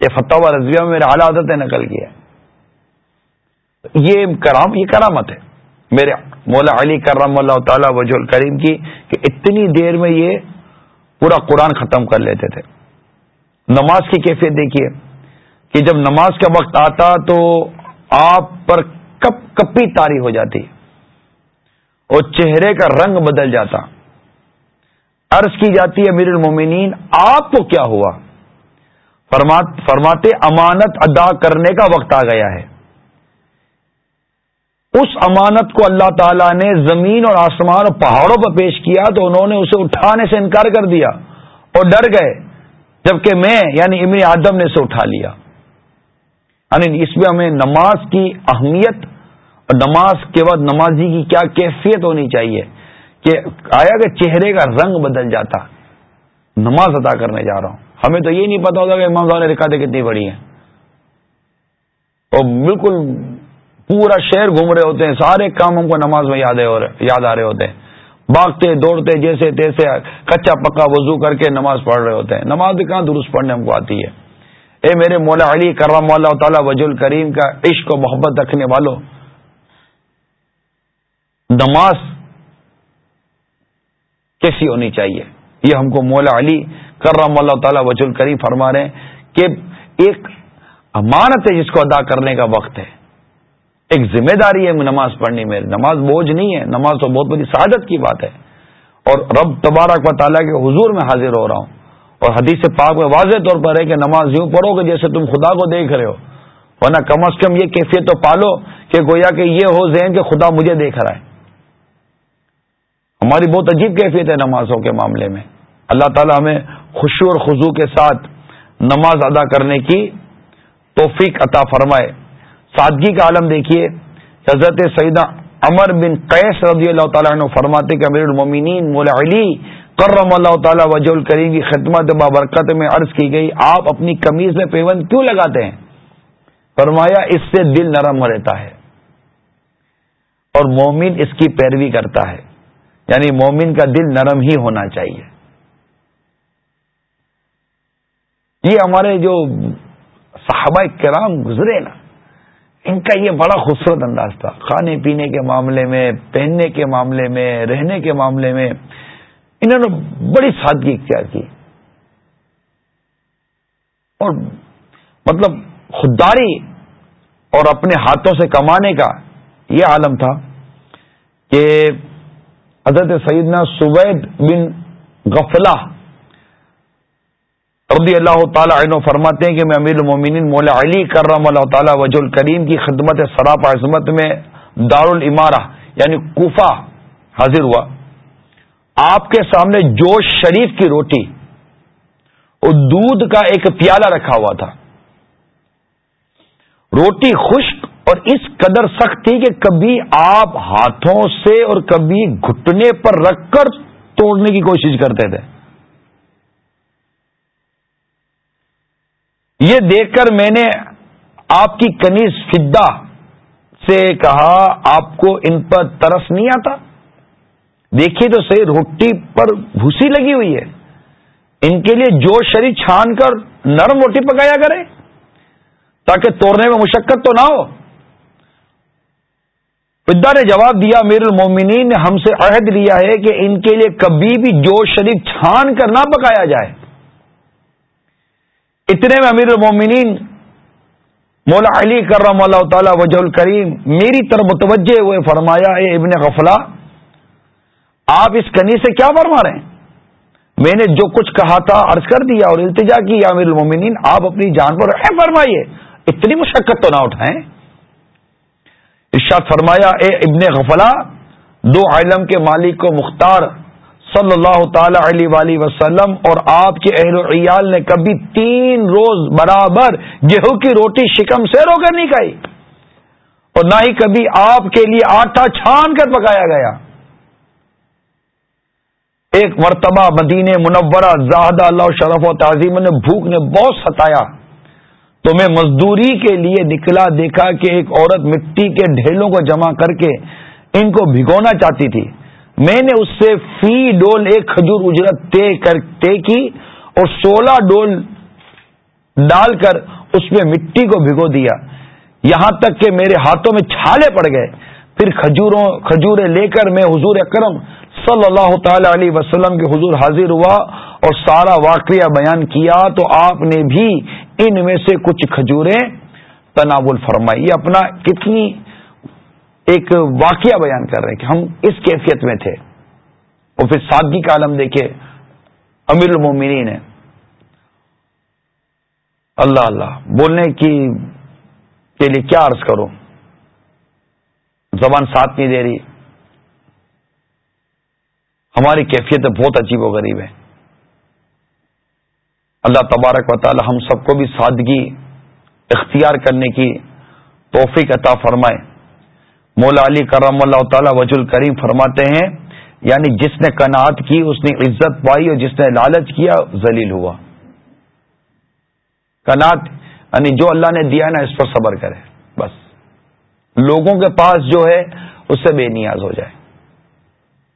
یہ فتح و رضویہ میں میرے اعلی عادت ہے نقل کیا یہ کرام، یہ کرامت ہے۔ میرے مولا علی کرم اللہ تعالی وج الکریم کی کہ اتنی دیر میں یہ پورا قرآن ختم کر لیتے تھے۔ نماز کی کیفیت دیکھیے کہ جب نماز کا وقت آتا تو آپ پر کپ، کپی تاری ہو جاتی اور چہرے کا رنگ بدل جاتا۔ عرض کی جاتی ہے میر المومنین، آپ کو کیا ہوا؟ فرماتے امانت ادا کرنے کا وقت آ گیا ہے۔ اس امانت کو اللہ تعالیٰ نے زمین اور آسمان اور پہاڑوں پر پیش کیا تو انہوں نے اسے اٹھانے سے انکار کر دیا اور ڈر گئے، جبکہ میں یعنی ابن آدم نے اسے اٹھا لیا۔ یعنی اس میں ہمیں نماز کی اہمیت اور نماز کے بعد نمازی کی کیا کیفیت ہونی چاہیے۔ کہ آیا کہ چہرے کا رنگ بدل جاتا، نماز ادا کرنے جا رہا ہوں۔ ہمیں تو یہ نہیں پتا ہوتا کہ امام صاحب نے رکاتے کتنی بڑی ہیں۔ اور بالکل پورا شہر گھوم رہے ہوتے ہیں، سارے کام ہم کو نماز میں یاد یاد آ رہے ہوتے ہیں۔ باغتے دوڑتے، جیسے تیسے کچا پکا وضو کر کے نماز پڑھ رہے ہوتے ہیں۔ نماز کہاں درست پڑھنے ہم کو آتی ہے؟ اے میرے مولا علی کرم اللہ تعالیٰ وج الکریم کا عشق و محبت رکھنے والوں نماز کیسی ہونی چاہیے؟ یہ ہم کو مولا علی کرم اللہ تعالیٰ وج الکریم فرما رہے ہیں کہ ایک امانت ہے جس کو ادا کرنے کا وقت ہے۔ ایک ذمہ داری ہے نماز پڑھنی میں۔ نماز بوجھ نہیں ہے۔ نماز تو بہت بڑی سعادت کی بات ہے۔ اور رب تبارک و تعالیٰ کے حضور میں حاضر ہو رہا ہوں۔ اور حدیث پاک میں واضح طور پر ہے کہ نماز یوں پڑھو کہ جیسے تم خدا کو دیکھ رہے ہو۔ ورنہ کم از کم یہ کیفیت تو پالو کہ گویا کہ یہ ہو ذہن کہ خدا مجھے دیکھ رہا ہے۔ ہماری بہت عجیب کیفیت ہے نمازوں کے معاملے میں۔ اللہ تعالی ہمیں خوشی اور خضو کے ساتھ نماز ادا کرنے کی توفیق عطا فرمائے۔ سادگی کا عالم دیکھیے، حضرت سیدہ امر بن قیس رضی اللہ تعالیٰ عنہ فرماتے کہ امیر المومنین مولا علی کرم اللہ تعالیٰ وجہ الکریم کی خدمت بابرکت میں عرض کی گئی، آپ اپنی کمیز میں پیون کیوں لگاتے ہیں؟ فرمایا، اس سے دل نرم رہتا ہے اور مومن اس کی پیروی کرتا ہے۔ یعنی مومن کا دل نرم ہی ہونا چاہیے۔ یہ ہمارے جو صحابہ کرام گزرے نا، ان کا یہ بڑا خوبصورت انداز تھا۔ کھانے پینے کے معاملے میں، پہننے کے معاملے میں، رہنے کے معاملے میں، انہوں نے بڑی سادگی اختیار کی۔ اور مطلب خودداری اور اپنے ہاتھوں سے کمانے کا یہ عالم تھا کہ حضرت سیدنا سوید بن غفلہ رضی اللہ تعالیٰ عنہ فرماتے ہیں کہ میں امیر المومنین مولا علی کرم اللہ تعالیٰ وج الکریم کی خدمت سراپ عظمت میں دار العمارہ یعنی کوفہ حاضر ہوا۔ آپ کے سامنے جوش شریف کی روٹی اور دودھ کا ایک پیالہ رکھا ہوا تھا۔ روٹی خشک اور اس قدر سخت تھی کہ کبھی آپ ہاتھوں سے اور کبھی گھٹنے پر رکھ کر توڑنے کی کوشش کرتے تھے۔ یہ دیکھ کر میں نے آپ کی کنیز فدا سے کہا، آپ کو ان پر ترس نہیں آتا؟ دیکھیے تو صحیح، روٹی پر بھوسی لگی ہوئی ہے۔ ان کے لیے جو شری چھان کر نرم روٹی پکایا کرے، تاکہ توڑنے میں مشقت تو نہ ہو۔ پدا نے جواب دیا میر المومنین نے ہم سے عہد لیا ہے کہ ان کے لیے کبھی بھی جو شریک چھان کر نہ پکایا جائے۔ اتنے میں امیر المومنین مولا علی کرم اللہ تعالی وجہ الکریم، میری طرف متوجہ ہوئے، فرمایا، اے ابن غفلہ، آپ اس کنی سے کیا فرما رہے ہیں؟ میں نے جو کچھ کہا تھا عرض کر دیا اور التجا کی امیر المومنین آپ اپنی جان پر فرمائیے، اتنی مشقت تو نہ اٹھائیں۔ ارشاد فرمایا، اے ابن غفلا دو عالم کے مالک کو مختار صلی اللہ تعالی علیہ وسلم اور آپ کے اہل و عیال نے کبھی تین روز برابر گیہوں کی روٹی شکم سے رو کر نہیں کھائی۔ اور نہ ہی کبھی آپ کے لیے آٹا چھان کر پکایا گیا۔ ایک مرتبہ مدینے منورہ زاہدہ اللہ شرف و تعظیم نے بھوک نے بہت ستایا۔ تو میں مزدوری کے لیے نکلا، دیکھا کہ ایک عورت مٹی کے ڈھیلوں کو جمع کر کے ان کو بھگونا چاہتی تھی۔ میں نے اس سے فی ڈول ایک کھجور اجرت طے کر، طے کی اور سولہ ڈول ڈال کر اس میں مٹی کو بھگو دیا۔ یہاں تک کہ میرے ہاتھوں میں چھالے پڑ گئے۔ پھر کھجوروں کھجورے لے کر میں حضور اکرم صلی اللہ تعالی علیہ وسلم کے حضور حاضر ہوا۔ اور سارا واقعہ بیان کیا تو آپ نے بھی ان میں سے کچھ کھجوریں تناول فرمائی۔ یہ اپنا کتنی ایک واقعہ بیان کر رہے ہیں کہ ہم اس کیفیت میں تھے۔ اور پھر سادگی کا عالم دیکھے امیر المومنین ہے اللہ اللہ، بولنے کی کے لیے کیا عرض کروں؟ زبان ساتھ نہیں دے رہی۔ ہماری کیفیت بہت عجیب و غریب ہے۔ اللہ تبارک و تعالی ہم سب کو بھی سادگی اختیار کرنے کی توفیق عطا فرمائے۔ مولا علی کرم اللہ تعالی وج الکریم فرماتے ہیں یعنی جس نے کناعت کی، اس نے عزت پائی اور جس نے لالچ کیا، ذلیل ہوا۔ کنات یعنی جو اللہ نے دیا نا، اس پر صبر کرے، بس۔ لوگوں کے پاس جو ہے، اس سے بے نیاز ہو جائے۔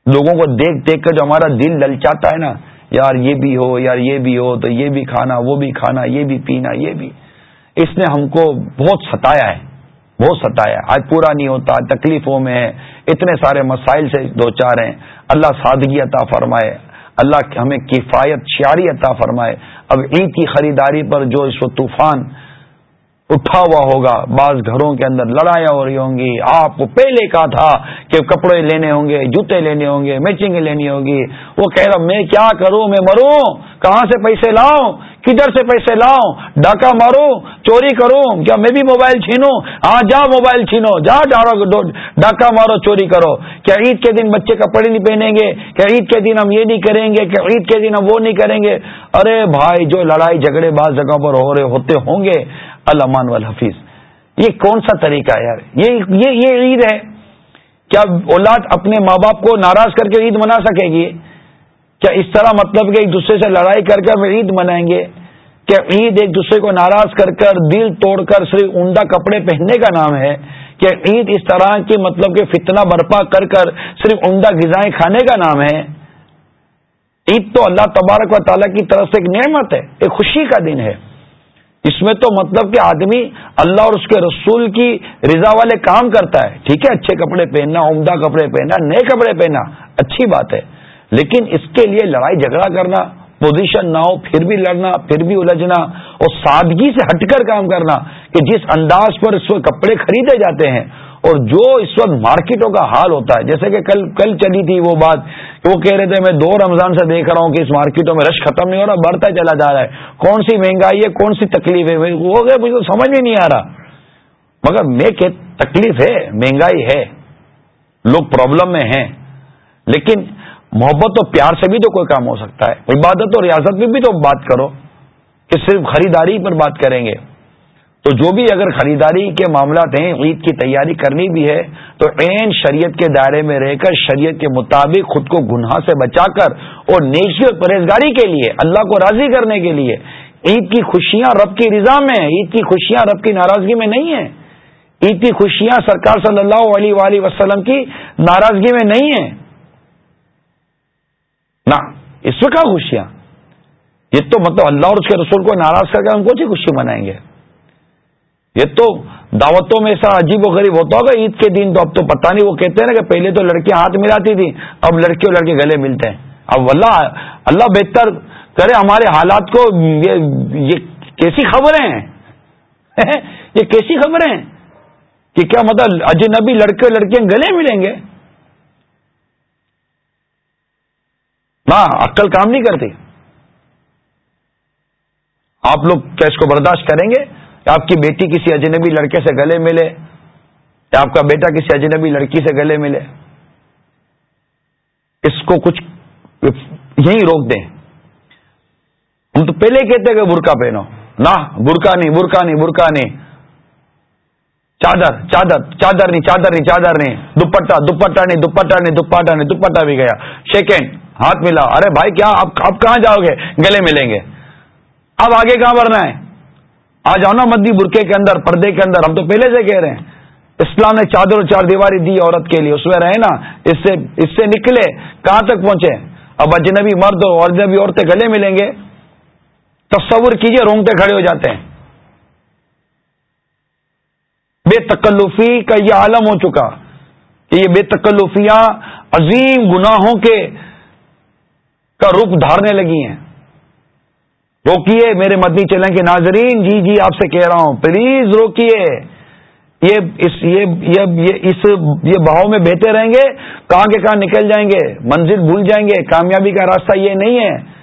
لوگوں کو دیکھ دیکھ کر جو ہمارا دل للچاتا ہے نا یار یہ بھی ہو، یار یہ بھی ہو، تو یہ بھی کھانا، وہ بھی کھانا، یہ بھی پینا، یہ بھی۔ اس نے ہم کو بہت ستایا ہے، بہت ستایا ہے۔ آج پورا نہیں ہوتا، تکلیفوں میں ہے۔ اتنے سارے مسائل سے دو چار ہیں۔ اللہ سادگی عطا فرمائے۔ اللہ ہمیں کفایت، شیاری عطا فرمائے۔ اب عید کی خریداری پر جو اس وقت طوفان اٹھا ہوا ہوگا۔ بعض گھروں کے اندر لڑائیاں ہو رہی ہوں گی۔ آپ کو پہلے کہا تھا کہ کپڑے لینے ہوں گے، جوتے لینے ہوں گے میچنگ لینی ہوگی۔ وہ کہہ رہا، میں کیا کروں؟ میں مروں؟ کہاں سے پیسے لاؤں؟ کدھر سے پیسے لاؤں؟ ڈاکہ ماروں؟ چوری کروں؟ کیا میں بھی موبائل چھینوں؟ ہاں جا موبائل چھینو جا ڈاکہ مارو چوری کرو۔ کیا عید کے دن بچے کپڑے نہیں پہنیں گے؟ کیا عید کے دن ہم یہ نہیں کریں گے؟ کیا عید کے دن ہم وہ نہیں کریں گے؟ ارے بھائی جو لڑائی جھگڑے بعض جگہ پر ہو رہے ہوتے ہوں گے المان والحفیظ یہ کون سا طریقہ ہے یار؟ یہ یہ, یہ عید ہے۔ کیا اولاد اپنے ماں باپ کو ناراض کر کے عید منا سکے گی؟ کیا اس طرح مطلب کہ ایک دوسرے سے لڑائی کر کر عید منائیں گے؟ کیا عید ایک دوسرے کو ناراض کر کر دل توڑ کر صرف عمدہ کپڑے پہننے کا نام ہے؟ کیا عید اس طرح کی مطلب کہ فتنہ برپا کر کر صرف عمدہ غذائیں کھانے کا نام ہے؟ عید تو اللہ تبارک و تعالیٰ کی طرف سے ایک نعمت ہے، ایک خوشی کا دن ہے۔ اس میں تو مطلب کہ آدمی اللہ اور اس کے رسول کی رضا والے کام کرتا ہے۔ ٹھیک ہے، اچھے کپڑے پہننا، عمدہ کپڑے پہننا، نئے کپڑے پہننا، اچھی بات ہے۔ لیکن اس کے لیے لڑائی جھگڑا کرنا پوزیشن نہ ہو، پھر بھی لڑنا، پھر بھی الجھنا، اور سادگی سے ہٹ کر کام کرنا کہ جس انداز پر اس وقت کپڑے خریدے جاتے ہیں اور جو اس وقت مارکیٹوں کا حال ہوتا ہے، جیسے کہ کل کل چلی تھی وہ بات کہ وہ کہہ رہے تھے، میں دو رمضان سے دیکھ رہا ہوں کہ اس مارکیٹوں میں رش ختم نہیں ہو رہا، بڑھتا چلا جا رہا ہے۔ کون سی مہنگائی ہے، کون سی تکلیف ہے؟ وہ مجھے سمجھ میں نہیں آ رہا۔ مگر میں کہ تکلیف ہے، مہنگائی ہے، لوگ پرابلم میں ہیں۔ لیکن محبت اور پیار سے بھی تو کوئی کام ہو سکتا ہے۔ عبادت اور ریاست میں بھی تو بات کرو کہ صرف خریداری پر بات کریں گے۔ تو جو بھی اگر خریداری کے معاملات ہیں، عید کی تیاری کرنی بھی ہے، تو عین شریعت کے دائرے میں رہ کر شریعت کے مطابق خود کو گناہ سے بچا کر اور نیکی اور پرہیزگاری کے لیے، اللہ کو راضی کرنے کے لیے، عید کی خوشیاں رب کی رضا میں ہیں۔ عید کی خوشیاں رب کی ناراضگی میں نہیں ہیں۔ عید کی خوشیاں سرکار صلی اللہ علیہ وآلہ وسلم کی ناراضگی میں نہیں ہیں۔ نہ اس وقت خوشیاں؟ یہ تو مطلب اللہ اور اس کے رسول کو ناراض کر کے ہم کون سی خوشی منائیں گے؟ یہ تو دعوتوں میں ایسا عجیب و غریب ہوتا ہوگا عید کے دن تو اب تو پتہ نہیں، وہ کہتے ہیں نا کہ پہلے تو لڑکیاں ہاتھ ملاتی تھی، اب لڑکے اور لڑکے گلے ملتے ہیں۔ اب اللہ اللہ بہتر کرے ہمارے حالات کو، یہ کیسی خبریں ہیں؟ <laughs> یہ کیسی خبریں ہیں؟ کہ کیا مطلب اجنبی لڑکے لڑکیاں گلے ملیں گے؟ نہ، عقل کام نہیں کرتی۔ آپ لوگ کیا اس کو برداشت کریں گے آپ کی بیٹی کسی اجنبی لڑکے سے گلے ملے، یا آپ کا بیٹا کسی اجنبی لڑکی سے گلے ملے۔ اس کو کچھ یہیں روک دیں۔ ہم تو پہلے کہتے کہ برقع پہنو۔ نہ، برقع نہیں برقع نہیں برقع نہیں۔ چادر چادر چادر نہیں چادر نہیں چادر نہیں۔ دوپٹا دوپٹا نہیں دوپٹا نہیں دوپٹا نہیں دوپٹا بھی گیا۔ سیکنڈ ہاتھ ملا ارے بھائی، کیا آپ کہاں جاؤ گے؟ گلے ملیں گے۔ اب آگے کہاں بڑھنا ہے؟ آ جاؤ نا مدی برقے کے اندر، پردے کے اندر۔ ہم تو پہلے سے کہہ رہے ہیں۔ اسلام نے چادر اور چار دیواری دی عورت کے لیے، اس میں رہے نا۔ اس سے اس سے نکلے، کہاں تک پہنچے؟ اب اجنبی مرد اور اجنبی عورتیں گلے ملیں گے۔ تصور کیجیے رونگتے کھڑے ہو جاتے ہیں۔ بے تکلفی کا یہ عالم ہو چکا کہ یہ بے تکلفیاں عظیم گناہوں کے کا روپ دھارنے لگی ہیں۔ روکیے میرے مدنی چلیں کے ناظرین جی جی آپ سے کہہ رہا ہوں، پلیز روکیے۔ یہ اس، یہ یہ اس، یہ بہاؤ میں بہتے رہیں گے، کہاں کے کہاں نکل جائیں گے، منزل بھول جائیں گے، کامیابی کا راستہ یہ نہیں ہے۔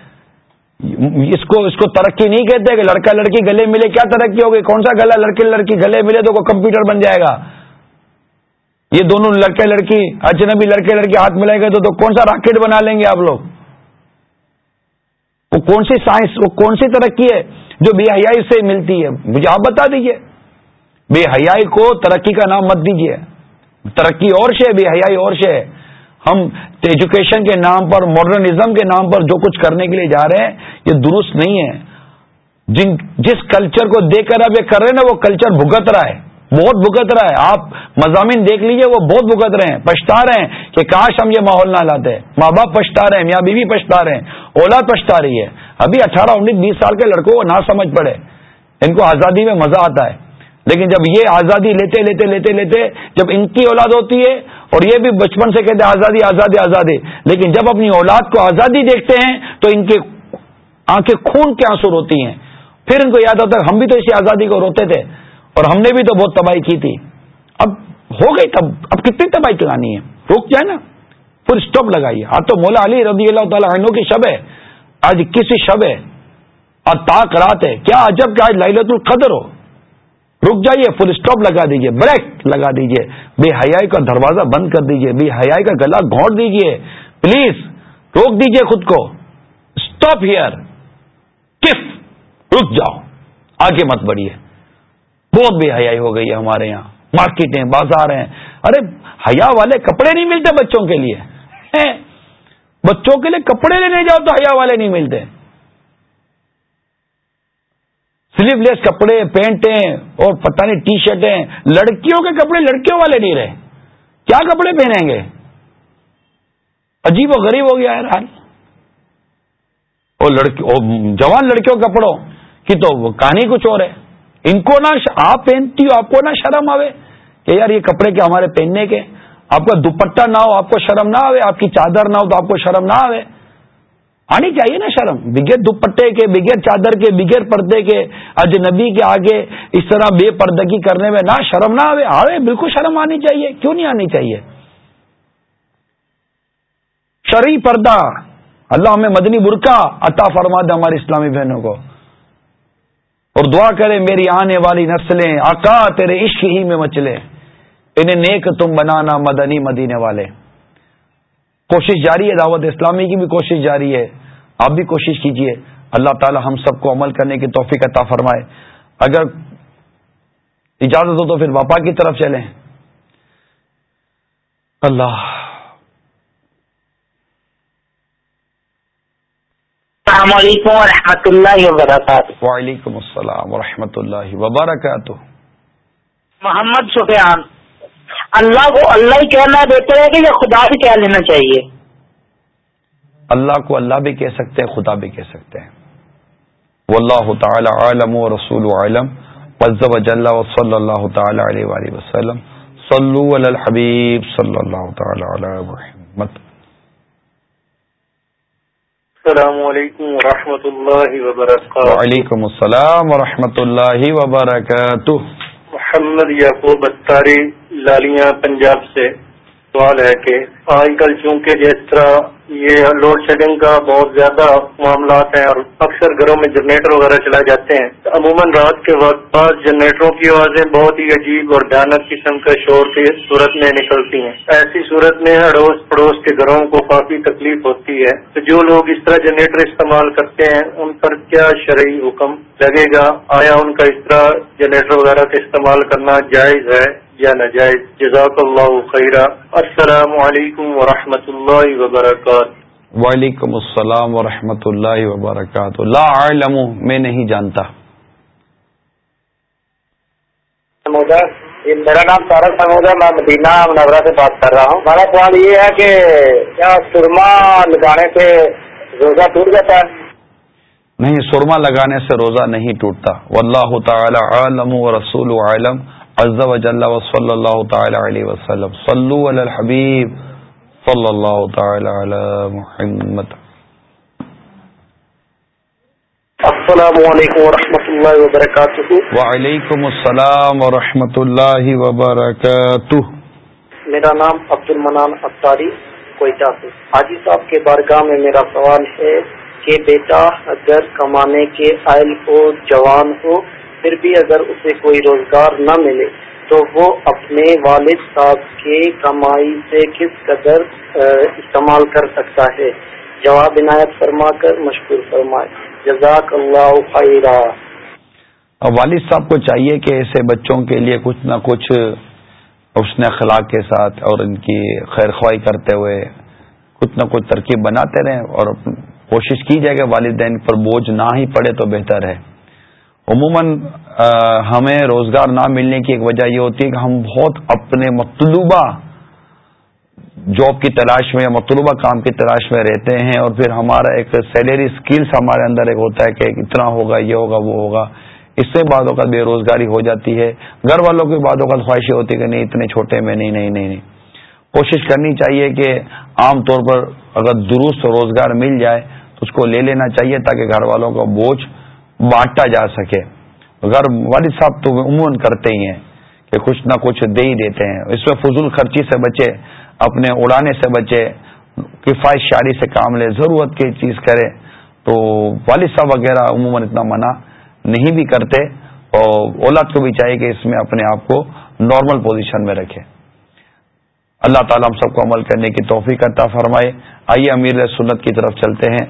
اس کو اس کو ترقی نہیں کہتے کہ لڑکا لڑکی گلے ملے، کیا ترقی ہوگی؟ کون سا گلا لڑکے لڑکی گلے ملے تو وہ کمپیوٹر بن جائے گا؟ یہ دونوں لڑکے لڑکی، اجنبی لڑکے لڑکی ہاتھ ملائیں گے تو کون سا راکٹ بنا لیں گے آپ لوگ؟ وہ کون سی سائنس، وہ کون سی ترقی ہے جو بے حیائی سے ملتی ہے؟ مجھے آپ بتا دیجیے بے حیائی کو ترقی کا نام مت دیجیے ترقی اور شے، بے حیائی اور شے۔ ہم ایجوکیشن کے نام پر، ماڈرنزم کے نام پر جو کچھ کرنے کے لیے جا رہے ہیں، یہ درست نہیں ہے۔ جن، جس کلچر کو دیکھ کر آپ یہ کر رہے ہیں نا، وہ کلچر بھگت رہا ہے۔ بہت بھگت رہا ہے۔ آپ مضامین دیکھ لیجیے، وہ بہت بھگت رہے ہیں، پچھتا رہے ہیں کہ کاش ہم یہ ماحول نہ لاتے۔ ماں باپ پچھتا رہے ہیں، میاں بیوی پچھتا رہے ہیں، اولاد پچھتا رہی ہے۔ ابھی اٹھارہ، انیس، بیس سال کے لڑکوں کو نہ سمجھ پڑے۔ ان کو آزادی میں مزہ آتا ہے۔ لیکن جب یہ آزادی لیتے لیتے لیتے لیتے، جب ان کی اولاد ہوتی ہے، اور یہ بھی بچپن سے کہتے آزادی آزادی آزادی۔ لیکن جب اپنی اولاد کو آزادی دیکھتے ہیں، تو ان کے آنکھیں خون کے آنسو روتی ہیں۔ پھر ان کو یاد ہوتا ہے، ہم بھی تو اسی آزادی کو روتے تھے۔ اور ہم نے بھی تو بہت تباہی کی تھی۔ اب ہو گئی تب، اب کتنی تباہی چلانی ہے؟ رک جائے نا۔ پھر اسٹاپ لگائیے۔ آج تو مولا علی رضی اللہ تعالیٰ عنہ کی شب ہے۔ آج اکیسویں شب ہے۔ اور تاک رات ہے۔ کیا عجب کہ آج للت القدر ہو۔ رک جائیے فل اسٹاپ لگا دیجیے۔ بریک لگا دیجیے۔ بے حیائی کا دروازہ بند کر دیجیے۔ بے حیائی کا گلا گھونٹ دیجیے۔ پلیز روک دیجیے خود کو۔ اسٹاپ ہیئر کف رک جاؤ۔ آگے مت بڑھیے۔ بہت بے حیائی ہو گئی ہے ہمارے یہاں۔ مارکیٹیں، بازار ہیں۔ ارے، حیا والے کپڑے نہیں ملتے بچوں کے لیے۔ بچوں کے لیے کپڑے لینے جاؤ تو حیا والے نہیں ملتے۔ سلیو لیس کپڑے، پینٹیں اور پتہ نہیں ٹی شرٹیں لڑکیوں کے کپڑے لڑکیوں والے نہیں رہے۔ کیا کپڑے پہنیں گے؟ عجیب و غریب ہو گیا ہے اور جوان لڑکیوں کپڑوں کی تو کہانی کچھ اور ہے۔ ان کو نہ آپ پہنتی ہو، آپ کو نہ شرم آوے کہ یار یہ کپڑے کے ہمارے پہننے کے؟ آپ کا دوپٹہ نہ ہو، آپ کو شرم نہ آوے، آپ کی چادر نہ ہو تو آپ کو شرم نہ آوے۔ آنی چاہیے نا شرم۔ بغیر دوپٹے کے، بغیر چادر کے، بغیر پردے کے، اجنبی کے آگے اس طرح بے پردگی کرنے میں نہ شرم نہ آوے۔ آوے، بالکل شرم آنی چاہیے۔ کیوں نہیں آنی چاہیے؟ شرعی پردہ۔ اللہ ہمیں مدنی برقع عطا فرما دے ہماری اسلامی بہنوں کو۔ اور دعا کرے میری آنے والی نسلیں، آقا تیرے عشق ہی میں مچلے۔ انہیں نیک تم بنانا مدنی مدینے والے۔ کوشش جاری ہے دعوت اسلامی کی بھی کوشش جاری ہے۔ آپ بھی کوشش کیجیے۔ اللہ تعالی ہم سب کو عمل کرنے کی توفیق عطا فرمائے۔ اگر اجازت ہو تو پھر باپا کی طرف چلیں۔ اللہ السلام علیکم ورحمۃ اللہ وبرکاتہ۔ وعلیکم السلام ورحمۃ اللہ وبرکاتہ۔ محمد سفیان اللہ کو اللہ ہی کہنا بہتر ہے کہ یا خدا بھی کہہ لینا چاہیے۔ اللہ کو اللہ بھی کہہ سکتے ہیں خدا بھی کہہ سکتے ہیں۔ واللہ تعالی عالم و رسول عالم وزب جل و صلی اللہ تعالی علیہ وآلہ وسلم۔ صلو علی الحبیب صلی اللہ تعالی علی محمد۔ السلام علیکم ورحمۃ اللہ وبرکاتہ۔ وعلیکم السلام ورحمۃ اللہ وبرکاتہ۔ محمد یعقوب اتاری لالیاں پنجاب سے۔ سوال ہے کہ آج کل چونکہ جس طرح یہ لوڈ شیڈنگ کا بہت زیادہ معاملات ہیں اور اکثر گھروں میں جنریٹر وغیرہ چلائے جاتے ہیں عموماً رات کے وقت بعض جنریٹروں کی آوازیں بہت ہی عجیب اور بھیانک قسم کے شور کی صورت میں نکلتی ہیں۔ ایسی صورت میں اڑوس پڑوس کے گھروں کو کافی تکلیف ہوتی ہے۔ تو جو لوگ اس طرح جنریٹر استعمال کرتے ہیں، ان پر کیا شرعی حکم لگے گا؟ آیا ان کا اس طرح جنریٹر وغیرہ کا استعمال کرنا جائز ہے؟ یا نجائز جزاک اللہ خیرہ السلام علیکم ورحمۃ اللہ وبرکاتہ۔ وعلیکم السلام ورحمۃ اللہ وبرکاتہ۔ لا علم میں نہیں جانتا۔ میرا نام تارک محمود ہے میں مدینہ نگرہ سے بات کر رہا ہوں۔ ہمارا سوال یہ ہے کہ کیا سرما لگانے سے روزہ ٹوٹ جاتا ہے؟ نہیں سرما لگانے سے روزہ نہیں ٹوٹتا۔ واللہ تعالی عالم و رسول عالم۔ عز و جل و صلی اللہ تعالی علیہ وسلم. صلو علی الحبیب صلی اللہ تعالی علی محمد. السلام علیکم ورحمۃ اللہ وبرکاتہ. وعلیکم السلام ورحمۃ اللہ وبرکاتہ. میرا نام عبد المنان اختاری کوئٹہ سے. حاجی صاحب کے بارگاہ میں میرا سوال ہے کہ بیٹا اگر کمانے کے آئل ہو جوان ہو پھر بھی اگر اسے کوئی روزگار نہ ملے تو وہ اپنے والد صاحب کے کمائی سے کس قدر استعمال کر سکتا ہے۔ جواب عنایت فرما کر مشکور فرمائے۔ جزاک اللہ خیرہ والد صاحب کو چاہیے کہ ایسے بچوں کے لیے کچھ نہ کچھ حسن اخلاق کے ساتھ اور ان کی خیر خواہی کرتے ہوئے کچھ نہ کچھ ترکیب بناتے رہیں اور کوشش کی جائے کہ والدین پر بوجھ نہ ہی پڑے تو بہتر ہے۔ عموماً ہمیں روزگار نہ ملنے کی ایک وجہ یہ ہوتی ہے کہ ہم بہت اپنے مطلوبہ جاب کی تلاش میں یا مطلوبہ کام کی تلاش میں رہتے ہیں اور پھر ہمارا ایک سیلری اسکلس ہمارے اندر ایک ہوتا ہے کہ اتنا ہوگا، یہ ہوگا، وہ ہوگا۔ اس سے بعد اوقات بے روزگاری ہو جاتی ہے۔ گھر والوں کی بعد اوقات خواہشیں ہوتی ہے کہ نہیں، اتنے چھوٹے میں نہیں نہیں نہیں۔ کوشش کرنی چاہیے کہ عام طور پر اگر درست روزگار مل جائے تو اس کو لے لینا چاہیے تاکہ گھر والوں کا بوجھ بانٹا جا سکے۔ اگر والد صاحب تو عموماً کرتے ہی ہیں کہ کچھ نہ کچھ دے ہی دیتے ہیں۔ اس میں فضول خرچی سے بچے، اپنے اڑانے سے بچے، کفایت شاری سے کام لے، ضرورت کی چیز کرے۔ تو والد صاحب وغیرہ عموماً اتنا منع نہیں بھی کرتے اور اولاد کو بھی چاہیے کہ اس میں اپنے آپ کو نارمل پوزیشن میں رکھے۔ اللہ تعالیٰ ہم سب کو عمل کرنے کی توفیق عطا فرمائے۔ آئیے امیر سنت کی طرف چلتے ہیں۔